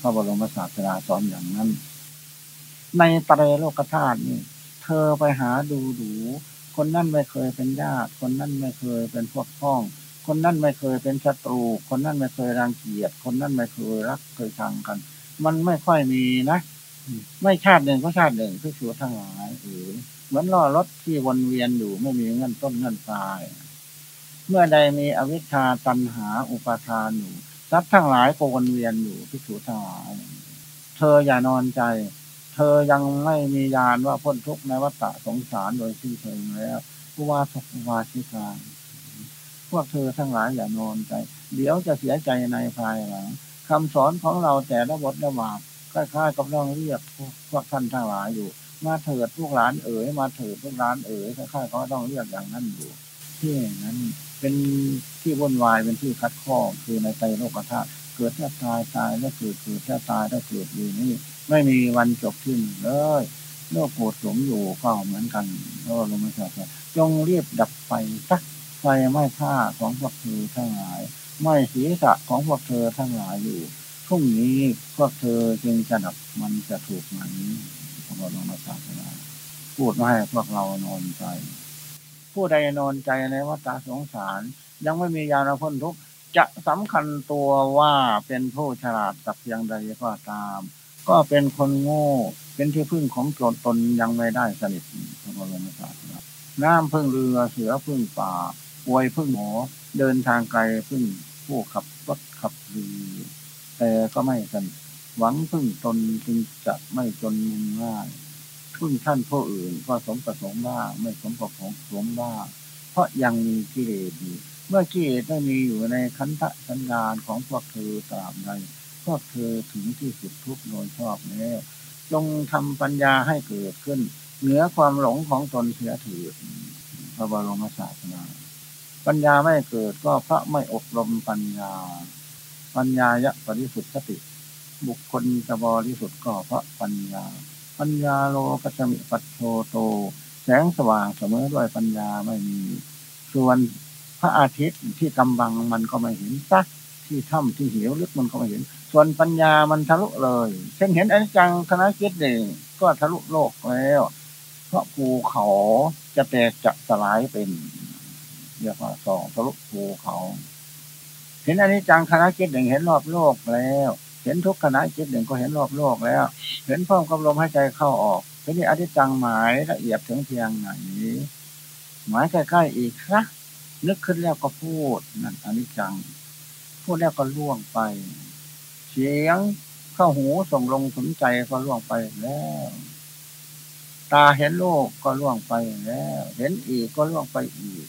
พระบรมศาสดาสอนอย่างนั้น ในตรโลกธาตุนี่ เธอไปหาดูดูคนนั่นไม่เคยเป็นญาติคนนั่นไม่เคยเป็นพวกพ้อง คนนั่นไม่เคยเป็นศัตรู คนนั่นไม่เคยรังเกียจคนนั่นไม่เคยรักเคยชังกัน มันไม่ค่อยมีนะ ไม่ชาติหนึ่งก็ชาติหนึ่งคือชัวทั้งหลายหรือเหมือนล้อรถที่วนเวียนอยู่ไม่มีเงินต้นเงินปลาย เมื่อใดมีอวิชชาตันหาอุปาทานอยู่ทรัพย์ทั้งหลายก็วนเวียนอยู่พิสูจทั้งหลาย เธออย่านอนใจ เธอยังไม่มียานว่าพ้นทุกข์ในวัฏสงสารโดยสิ้นเชิงแล้วผู้ว่าทุกวาชิกาพวกเธอทั้งหลายอย่านอนใจ เดี๋ยวจะเสียใจในภายหลังคำสอนของเราแต่ละบทละบาท คล้ายๆกับเราเรียกพวกท่านทั้งหลายอยู่ มาเถิดพวกหลานเอ๋ยมาเถิดพวกหลานเอ๋ยคล้ายๆเขาต้องเรียกอย่างนั้นอยู่ที่นั้นเป็นที่วุ่นวายเป็นที่คัดข้อคือในใจโลกธาตุเกิดแล้ตายตายแล้วเกิดเกิดแล้ตายแล้วเกิดอยู่นี่ไม่มีวันจบขึ้นเลยโลกโกรธหลงอยู่ก็เหมือนกันเพราะลมไม่ใช่จงเรียบดับไฟสักไฟไม่ฆ่าของพวกเธอทั้งหลาย ไม่ศีรษะของพวกเธอทั้งหลายอยู่ พรุ่งนี้พวกเธอจึงจะดับมันจะถูกไหมพระบรมศาสนาพูดมาให้พวกเรานอนใจ ผู้ใดนอนใจในวัฏสงสาร ยังไม่มียาณพ้นทุกจะสำคัญตัวว่าเป็นผู้ฉลาดสักเพียงใดก็ตาม ก็เป็นคนโง่ เป็นที่พึ่งของตนตนยังไม่ได้สนิทพระบรมศาสนาน้ำพึ่งเรือเสือพึ่งป่าป่วยพึ่งหมอเดินทางไกลพึ่งผู้ขับรถขับเรือ แต่ก็ไม่สนิทหวังพึ่งตนจึงจะไม่จนมุนง่ายพึ่งท่านผู้อื่นก็สมประสงค์บ้างไม่สมประสงค์สมบ้างเพราะยังมีกิเลสอยู่เมื่อกิเลสไม่มีอยู่ในคันธสัญญาณของพวกเธอตาบใดพวกเธอถึงที่สุดทุกโดยชอบแล้วจงทำปัญญาให้เกิดขึ้น เหนือความหลงของตนเสียถือพระบรมศาสนาปัญญาไม่เกิดก็พระไม่อบรมปัญญา ปัญญายะปริสุทธิสติ บุคคลจะบริสุทธิ์ก็เพราะปัญญา ปัญญาโลกัจมิปัจโชโต แสงสว่างเสมอด้วยปัญญาไม่มี ส่วนพระอาทิตย์ที่กำบังมันก็ไม่เห็นซักที่ถ้ำที่เหวลึกมันก็ไม่เห็น ส่วนปัญญามันทะลุเลย เช่นเห็นอนิจจังคณะคิดเองก็ทะลุโลกแล้ว เพราะภูเขาจะแตกจะสลายเป็นเรียกว่าสองทะลุภูเขา เห็นอนิจจังคณะคิดหนึ่งเห็นรอบโลกแล้ว เห็นทุกคณะคิดหนึ่งก็เห็นรอบโลกแล้ว เห็นพร้อมกับลมหายใจเข้าออกทีนี้อนิจจังหมายละเอียดถึงเพียงไหนหมายใกล้ๆอีกนะนึกขึ้นแล้วก็พูดนั่นอนิจจัง พูดแล้วก็ล่วงไป เสียงเข้าหูส่งลงสนใจก็ล่วงไปแล้ว ตาเห็นโลกก็ล่วงไปแล้ว เห็นอีกก็ล่วงไปอีก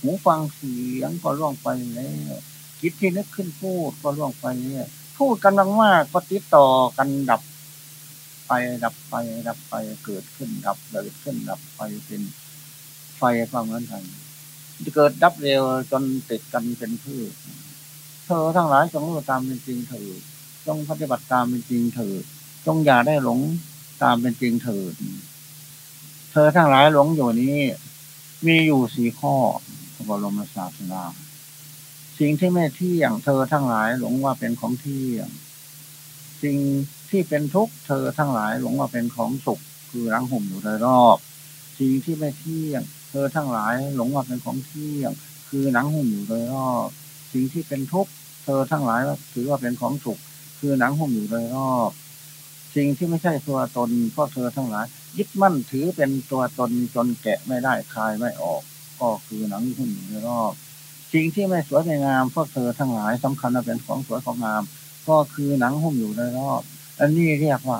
หูฟังเสียงก็ล่วงไปแล้ว คิดที่นึกขึ้นพูดก็ล่วงไปเนี่ยพูดกันมากๆก็ติดต่อกันดับ ไปดับไป ดับไปเกิดขึ้นดับเกิดขึ้นดับไปเป็นไฟก็เหมือนกันจะเกิดดับเร็วจนติดกันเป็นพืชเธอทั้งหลายจงรู้ตามเป็นจริงเถิดจงปฏิบัติตามเป็นจริงเถิดจงอย่าได้หลงตามเป็นจริงเถิดเธอทั้งหลายหลงอยู่นี้ มีอยู่สี่ข้อพระบรมศาสนา สิ่งที่ไม่เที่ยงเธอทั้งหลายหลงว่าเป็นของเที่ยง สิ่งที่เป็นทุกข์เธอทั้งหลายหลงว่าเป็นของสุขคือรังห่มอยู่โดยรอบ สิ่งที่ไม่เที่ยง เธอทั้งหลายหลงว่าเป็นของเที่ยง คือหนังหุ้มอยู่โดยรอบ สิ่งที่เป็นทุกข์เธอทั้งหลายถือว่าเป็นของสุข คือหนังหุ้มอยู่โดยรอบ สิ่งที่ไม่ใช่ตัวตนเพราะเธอทั้งหลาย ยึดมั่นถือเป็นตัวตนจนแกะไม่ได้คลายไม่ออก ก็คือหนังหุ้มอยู่โดยรอบ สิ่งที่ไม่สวยไม่งามเพราะเธอทั้งหลายสำคัญว่าเป็นของสวยของงาม ก็คือหนังหุ้มอยู่โดยรอบอันนี้เรียกว่า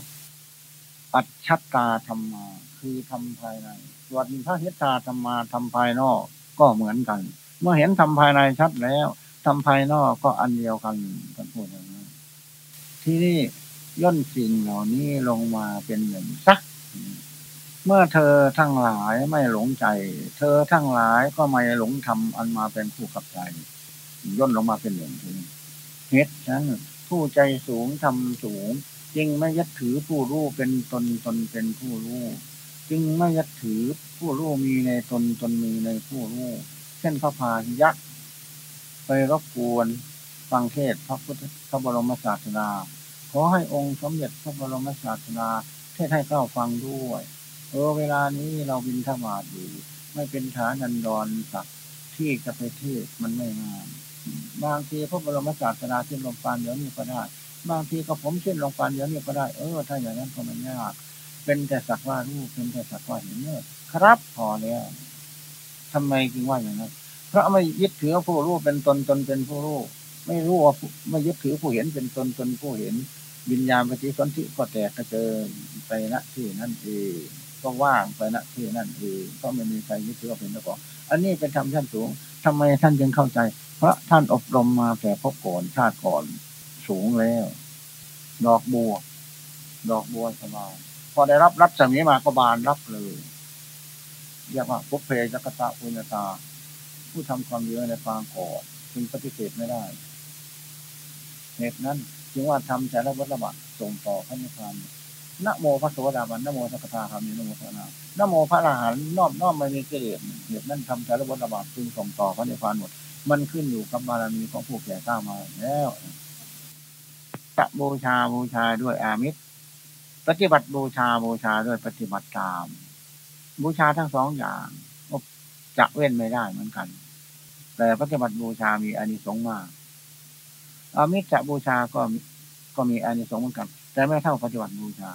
ปัจชัตตาธรรมา คือทำภายในส่วนพระเฮตาธรรมาทำภายนอกก็เหมือนกัน เมื่อเห็นทำภายในชัดแล้วทำภายนอกก็อันเดียวกันท่านพูดอย่างนี้ที่นี่ย่นสิ่งเหล่านี้ลงมาเป็นหนึ่งสัก เมื่อเธอทั้งหลายไม่หลงใจ เธอทั้งหลายก็ไม่หลงทำอันมาเป็นคู่กับใจย่นลงมาเป็นหนึ่งทีเหตุนั้นผู้ใจสูงทำสูง จึงไม่ยึดถือผู้รู้เป็นตนตนเป็นผู้รู้จึงไม่ยึดถือผู้รู้มีในตนตนมีในผู้รู้เช่นพระพาหิยะไปรบกวนฟังเทศพระพุทธพระบรมศาสดาขอให้องค์สมเด็จพระบรมศาสดาเทศให้เข้าฟังด้วย เออเวลานี้เราบินธบาตอยู่ ไม่เป็นฐานันดรสักที่จะไปเทศมันไม่งามบางทีพระบรมศาสดาเช่นลงปานเดี๋ยวนี้ก็ได้ บางทีก็ผมเช่นลงปานเดี๋ยวนี้ก็ได้ เออ ถ้าอย่างนั้นก็ไม่ยาก เป็นแต่สักว่ารู้เป็นแต่สักว่าเห็นเนี่ยครับพอแล้วทำไมจึงว่าอย่างนั้นพระไม่ยึดถือผู้รู้เป็นตนตนเป็นผู้รู้ไม่รู้ว่าไม่ยึดถือผู้เห็นเป็นตนตนผู้เห็นวิญญาณปฏิสนธิก็แตกกระเจิงไปณที่นั่นเอง ว่างไปณที่นั่นเองก็ไม่มีใครยึดถือเป็นเจ้าของอันนี้เป็นธรรมชั้นสูงทำไมท่านจึงเข้าใจ เพราะท่านอบรมมาแต่พบก่อนชาติก่อนสูงแล้ว ดอกบัว ดอกบัวสบายพอได้รับรับสมีมาก็บานรับเลยเรียกว่าพุเพจักตะปุญญาตา ผู้ทำความเยอะในปางก่อจึงปฏิเสธไม่ได้เหตุนั้นจึงว่าทำแต่ละวัฏบัตส่งต่อพระนิพพาน นะโมพระโสดาบันนะโมสักคาคามีนะโมพระนานโมพระอรหันต์นอมน้อมไม่มีกิเลสเหตุนั้นทำแต่ละวัฏบัตจึงส่งต่อพระนิพพานหมด มันขึ้นอยู่กับบารมีของผู้แก่ก้ามาแล้วจะบูชาบูชาด้วยอามิตร ปฏิบัติบูชาบูชาด้วยปฏิบัติตาม บูชาทั้งสองอย่างจะเว้นไม่ได้เหมือนกัน แต่ปฏิบัติบูชามีอานิสงส์มากอามิตรบูชาก็ก็มีอานิสงส์เหมือนกัน แต่ไม่เท่าปฏิบัติบูชา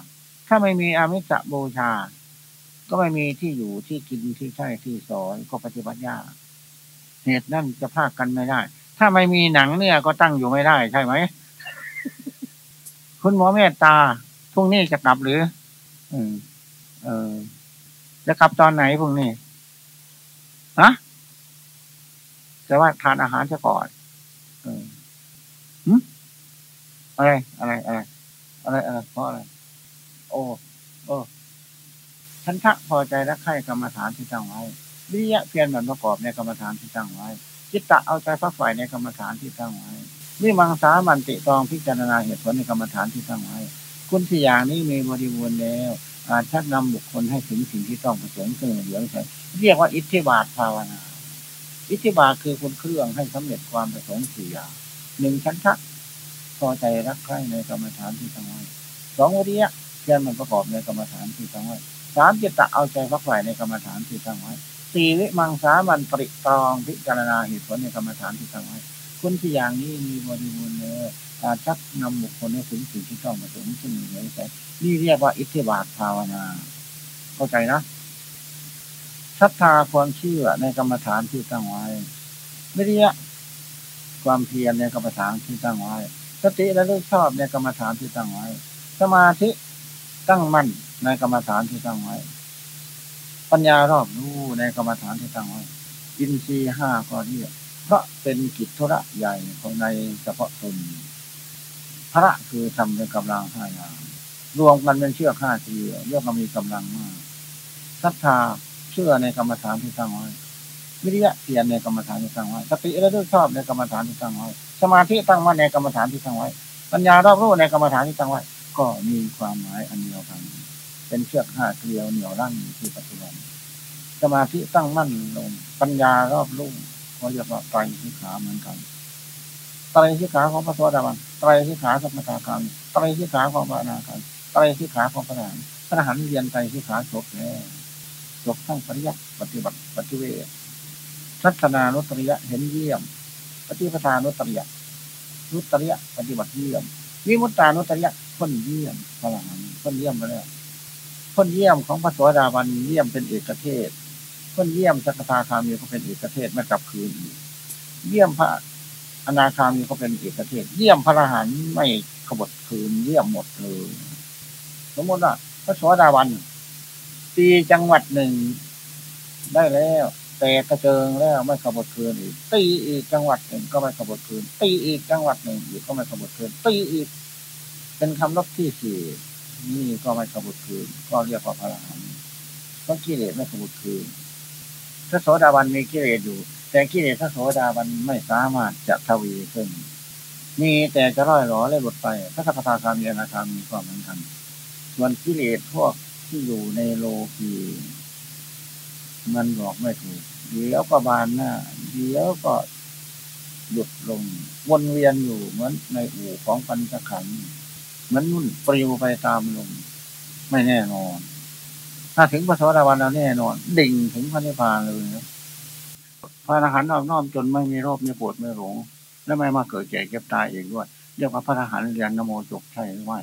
ถ้าไม่มีอามิตรบูชา ก็ไม่มีที่อยู่ที่กินที่ใช้ที่สอนก็ปฏิบัติยากเหตุนั่นจะพากันไม่ได้ ถ้าไม่มีหนังเนี่ยก็ตั้งอยู่ไม่ได้ใช่ไหมคุณหมอเมตตาพรุ่งนี้จะกลับหรือเออเออจะกลับตอนไหนพรุ่งนี้ฮะแต่ว่าทานอาหารซะก่อนเอออะไร อะไร อะไร อะไรอะไรเพราะอะไร โอ้โอ้ฉันทะพอใจและใคร่กรรมฐานที่ตั้งไว้วิริยะเพียรมือนประกอบในกรรมฐานที่ตั้งไว้จิตตะเอาใจฟักฝ่ายในกรรมฐานที่ตั้งไว้วิมังสามันติตองพิจารณาเหตุผลในกรรมฐานที่ตั้งไว้ คุณสี่อย่างนี้มีบริบูรณ์แล้วอาจชักนำบุคคลให้ถึงสิ่งที่ต้องประสงค์ซึ่งเหลืองใช้เรียกว่าอิทธิบาทภาวนา อิทธิบาทคือคุณเครื่องให้สำเร็จความประสงค์สี่อย่างหนึ่งชั้นทะพ อใจรักใคร่ในกรรมฐานที่ตั้งไว้สองวิริยะเพียรมันประกอบในกรรมฐานที่ตั้งไว้สามจิตตะเอาใจฟักใฝ่ในกรรมฐานที่ตั้งไว้สี่วิมังสามันปริตรองพิจารณาเหตุผลในกรรมฐานที่ตั้งไว้คุณที่อย่างนี้มีบริบูรณ์เลยอาชักนำบุคคลให้ถึงสิ่งที่ต้องมาถึงซึ่งเหนือใจนี่เรียกว่าอิทธิบาทภาวนา เข้าใจนะศรัทธาความเชื่อในกรรมฐานที่ตั้งไว้วิริยะความเพียรในกรรมฐานที่ตั้งไว้ สติและรู้ชอบในกรรมฐานที่ตั้งไว้ สมาธิตั้งมั่นในกรรมฐานที่ตั้งไว้ ปัญญารอบรู้ในกรรมฐานที่ตั้งไว้ อินทรีห้าก็เรียกเพราะเป็นกิจธุระใหญ่ของในเฉพาะตนพระคือทำเป็นกำลังห้าอย่างรวมกันเป็นเชื่อกห้าทีเรียกว่ามีกำลังมากศรัทธาเชื่อในกรรมฐานที่ตั้งไว้วิริยะเพียรในกรรมฐานที่ตั้งไว้สติและด้วยชอบในกรรมฐานที่ตั้งไว้ สมาธิตั้งมั่นในกรรมฐานที่ตั้งไว้ ปัญญารอบรู้ในกรรมฐานที่ตั้งไว้ ก็มีความหมายอันเดียวกัน เป็นเชือกห้าเกลียวเหนียวรั้งที่ปัจจุบันสมาธิตั้งมั่นลง ปัญญารอบรู้เขาเรียกว่าไตรสิขาเหมือนกันไตรสิขาของพระสวัสดิวันไตรสิขาของพะตาการไตรสิขาของพระนาการไตรสิขาของพระนานพระหันเรียนไตรสิขาจบแล้วจบทั้งปริยัติปฏิบัติปฏิเวททัศนานุตริยะเห็นเยี่ยม ปฏิปทานุตริยะนุตริยะปฏิบัติเยี่ยมวิมุตตานุตริยะพ้นเยี่ยมพระหันพ้นเยี่ยมไปแล้วพ้นเยี่ยมของพระสวัสดิวันเยี่ยมเป็นเอกเทศพ้นเยี่ยมสักตาคามีก็เป็นเอกเทศไม่กลับคืนเยี่ยมพระอนาคามีก็เป็นเอกเทศ เยี่ยมพระอรหันต์ไม่ขบคืนเยี่ยมหมดเลยสมมติว่าพระสวัสดิวันตีจังหวัดหนึ่งได้แล้ว แต่กระเจิงแล้วไม่ขบฏคืนอีกตีอีกจังหวัดหนึ่งก็ไม่ขบฏคืน ตีอีกจังหวัดหนึ่งอีกก็ไม่ขบฏคืน ตีอีก เป็นคำลบที่สี่นี่ก็ไม่ขบฏคืน ก็เรียกว่าพระอรหันต์เพราะกิเลสไม่ขบฏคืนพระโสดาบันมีกิเลสอยู่ แต่กิเลสพระโสดาบันไม่สามารถจะทวีขึ้นมีแต่จะร่อยหลอเลยหลุดไป พระสัพพทาคามีอนาคามีความเหมือนกันส่วนกิเลสพวกที่อยู่ในโลกี มันบอกไม่ถูก เดี๋ยวก็บานหน้า เดี๋ยวก็หยุดลง วนเวียนอยู่เหมือนในอู่ของปัญจขันธ์เหมือนนุ่นปลิวไปตามลมไม่แน่นอน ถ้าถึงพระสวัสดิวันแล้วแน่นอน ดิ่งถึงพระนิพพานเลยนะพระอรหันต์นอมน้อมจนไม่มีโรคไม่ปวดไม่หลง และไม่มาเกิดแก่เก็บตายเองด้วย เรียกว่าพระอรหันต์เรียนนโมจบใช่หรือไม่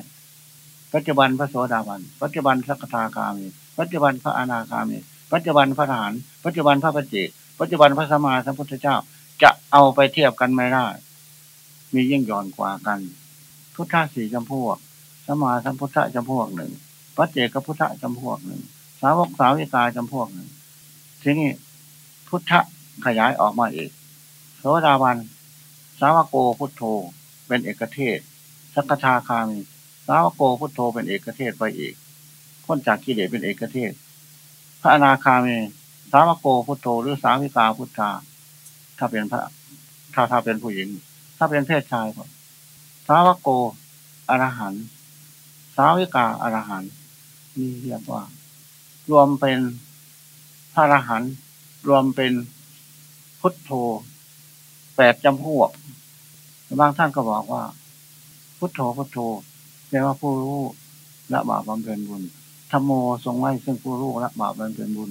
ปัจจุบันพระโสดาบัน ปัจจุบันสักทาคามี ปัจจุบันพระอนาคามี ปัจจุบันพระทหารปัจจุบันพระปฏิเจปัจจุบันพระสมมาสัมพุทธเจ้า จะเอาไปเทียบกันไม่ได้ มียิ่งย่อนกว่ากัน พุทธะสี่จำพวกสมาสัมพุทธะจำพวกหนึ่งปัจเจกพุทธะจำพวกหนึ่งสาวกสาวิกาจำพวกหนึ่งทีนี้พุทธะขยายออกมาอีกโสดาบัน สาวโกพุทโธเป็นเอกเทศ สักทาคามี สาวโกพุทโธเป็นเอกเทศไปอีกพ้นจากกิเลสเป็นเอกเทศ พระอนาคามีสาวโกพุทโธหรือสาวิกาพุทธา ถ้าเป็นพระ ถ้าถ้าเป็นผู้หญิง ถ้าเป็นเพศชายก็สาวโกอรหันสาวิกาอรหันนี่เรียกว่า รวมเป็นพระอรหันรวมเป็นพุทโธแปดจำพวกบางท่านก็บอกว่า พุทโธพุทโธแปลว่าผู้รู้ละบาปบำเพ็ญบุญ ธรรมโมทรงไว้ซึ่งผู้รู้ละบาปบำเพ็ญบุญ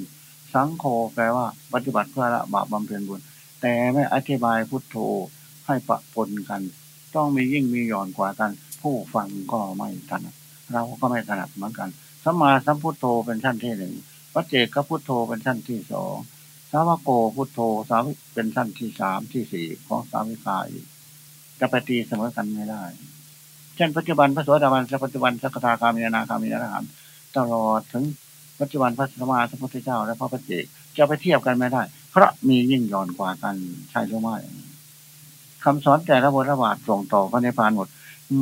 สังโฆแปลว่าปฏิบัติเพื่อละบาปบำเพ็ญบุญ แต่ไม่อธิบายพุทโธให้ปะปนกัน ต้องมียิ่งมีหย่อนกว่ากัน ผู้ฟังก็ไม่ถนัดเราก็ไม่ถนัดเหมือนกันสัมมาสัมพุทโธเป็นชั้นที่หนึ่งวัจเจกพุทโธเป็นชั้นที่สองสาวโกพุทโธสาวิเป็นชั้นที่สามที่สี่ของสาวิกาอีกจะไปตีเสมอกันไม่ได้ เช่นปัจจุบันพระสวสดาวันปัจจุบันสักทาคามีนาคามีนาคาม ตลอดถึงปัจจุบันพระสมมาสัมพุทธเจ้า และพระปฏิเจกจะไปเทียบกันไม่ได้ เพราะมียิ่งย่อนกว่ากันใช่หรือไม่คำสอนแต่ละบทระบาดส่งต่อพระนิพพานหมด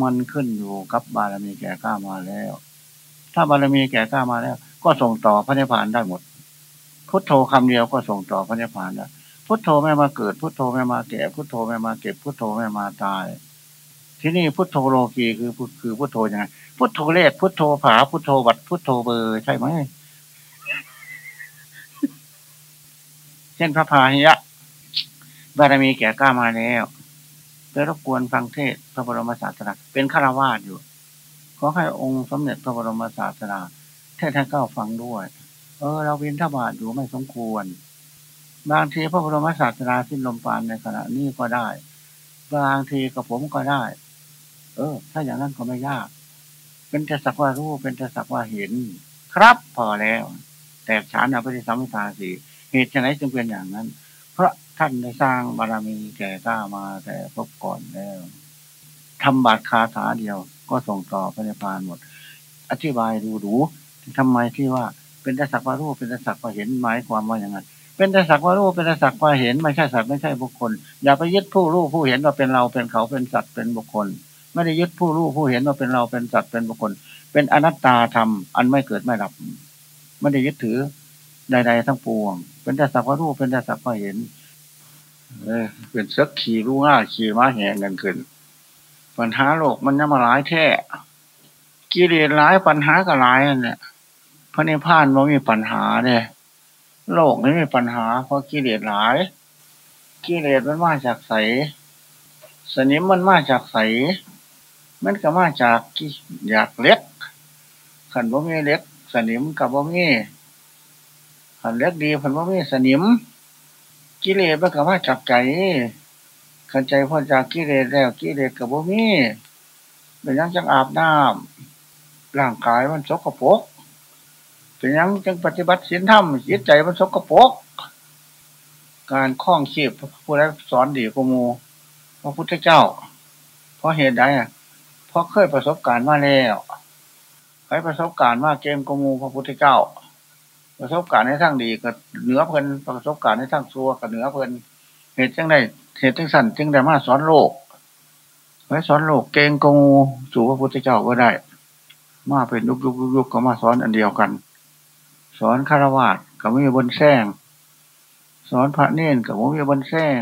มันขึ้นอยู่กับบารมีแก่กล้ามาแล้ว ถ้าบารมีแก่กล้ามาแล้ว ก็ส่งต่อพระนิพพานได้หมด พุทโธคำเดียวก็ส่งต่อพระนิพพานได้พุทโธไม่มาเกิด พุทโธไม่มาแก่ พุทโธไม่มาเก็บ พุทโธไม่มาตาย ที่นี่พุทโธโลกีคือคือพุทโธยังไงพุทโธเลขพุทโธผาพุทโธวัดพุทโธเบอร์ใช่ไหมเช่นพระพาหิยะบารมีแก่กล้ามาแล้วไปรบกวนฟังเทศพระบรมศาสดาเป็นฆราวาสอยู่ ขอให้องค์สมเด็จพระบรมศาสดาเทศให้เก้าฟังด้วย เออ เราเวินทบาทอยู่ไม่สมควร บางทีพระบรมศาสดาสิ้นลมปานในขณะนี้ก็ได้ บางทีกับผมก็ได้ เออ ถ้าอย่างนั้นก็ไม่ยาก เป็นแต่สักว่ารู้เป็นแต่สักว่าเห็น ครับพอแล้ว แต่ฉานเอภิธิสัมมิทาสีเหตุไหนจึงเป็นอย่างนั้น เพราะท่านได้สร้างบารมีแก่กล้ามาแต่พบก่อนแล้วทำบาตรคาถาเดียว ก็ส่งต่อพระนิพพานหมด อธิบายดูดูทำไมที่ว่าเป็นแต่สักว่ารู้เป็นแต่สักว่าเห็นหมายความว่าอย่างนั้นเป็นแต่สักว่ารู้เป็นแต่สักว่าเห็นไม่ใช่สัตว์ไม่ใช่บุคคล อย่าไปยึดผู้รู้ผู้เห็นว่าเป็นเราเป็นเขาเป็นสัตว์เป็นบุคคล ไม่ได้ยึดผู้รู้ผู้เห็นว่าเป็นเราเป็นสัตว์เป็นบุคคล เป็นอนัตตาธรรม อันไม่เกิดไม่ดับ ไม่ได้ยึดถือใดๆทั้งปวง เป็นแต่สักว่ารู้เป็นแต่สักว่าเห็นเออเป็นสักขี่รู้ง่าขี่ม้าแห่งกันขึ้น ปัญหาโลกมันยังมาหลายแท้กิเลสหลายปัญหาก็หลายนั่นแหละพระนิพพานมันมีปัญหาเนี่ยโลกไม่มีปัญหา เพราะกิเลสหลายกิเลสมันมาจากใสสนิมมันมาจากใส มันก็มาจากอยากเล็กขันบ่มีเล็ก สนิมกับบ่มีขันเล็กดีขันบ่มีสนิม กิเลสมันก็มาจากใจขันใจพ้นจากกิเลสแล้วกิเลสกับบ่มีเป็นยังจังอาบน้ำร่างกายมันสกปรกเป็นยังจึงปฏิบัติศีลธรรมจิตใจมันสกปรกการคล้องชีพผู้ใดสอนดีกว่ามูพระพุทธเจ้า เพราะเหตุใดอะ เพราะเคยประสบการณ์มาแล้วใครประสบการณ์มาเกมกมูพระพุทธเจ้า ประสบการณ์ในทางดีก็เหนือเพลินประสบการณ์ในทางซัวก็เหนือเพลินเหตุจังได้เหตุจังสั่นจึงได้มาสอนโลกไว้สอนโลกเกงกงูสู่พระพุทธเจ้าก็ได้ มาเป็นยุกยุกยุกก็มาสอนอันเดียวกัน สอนคารวะกับมีบนแซงสอนพระเนนกับมีบนแซง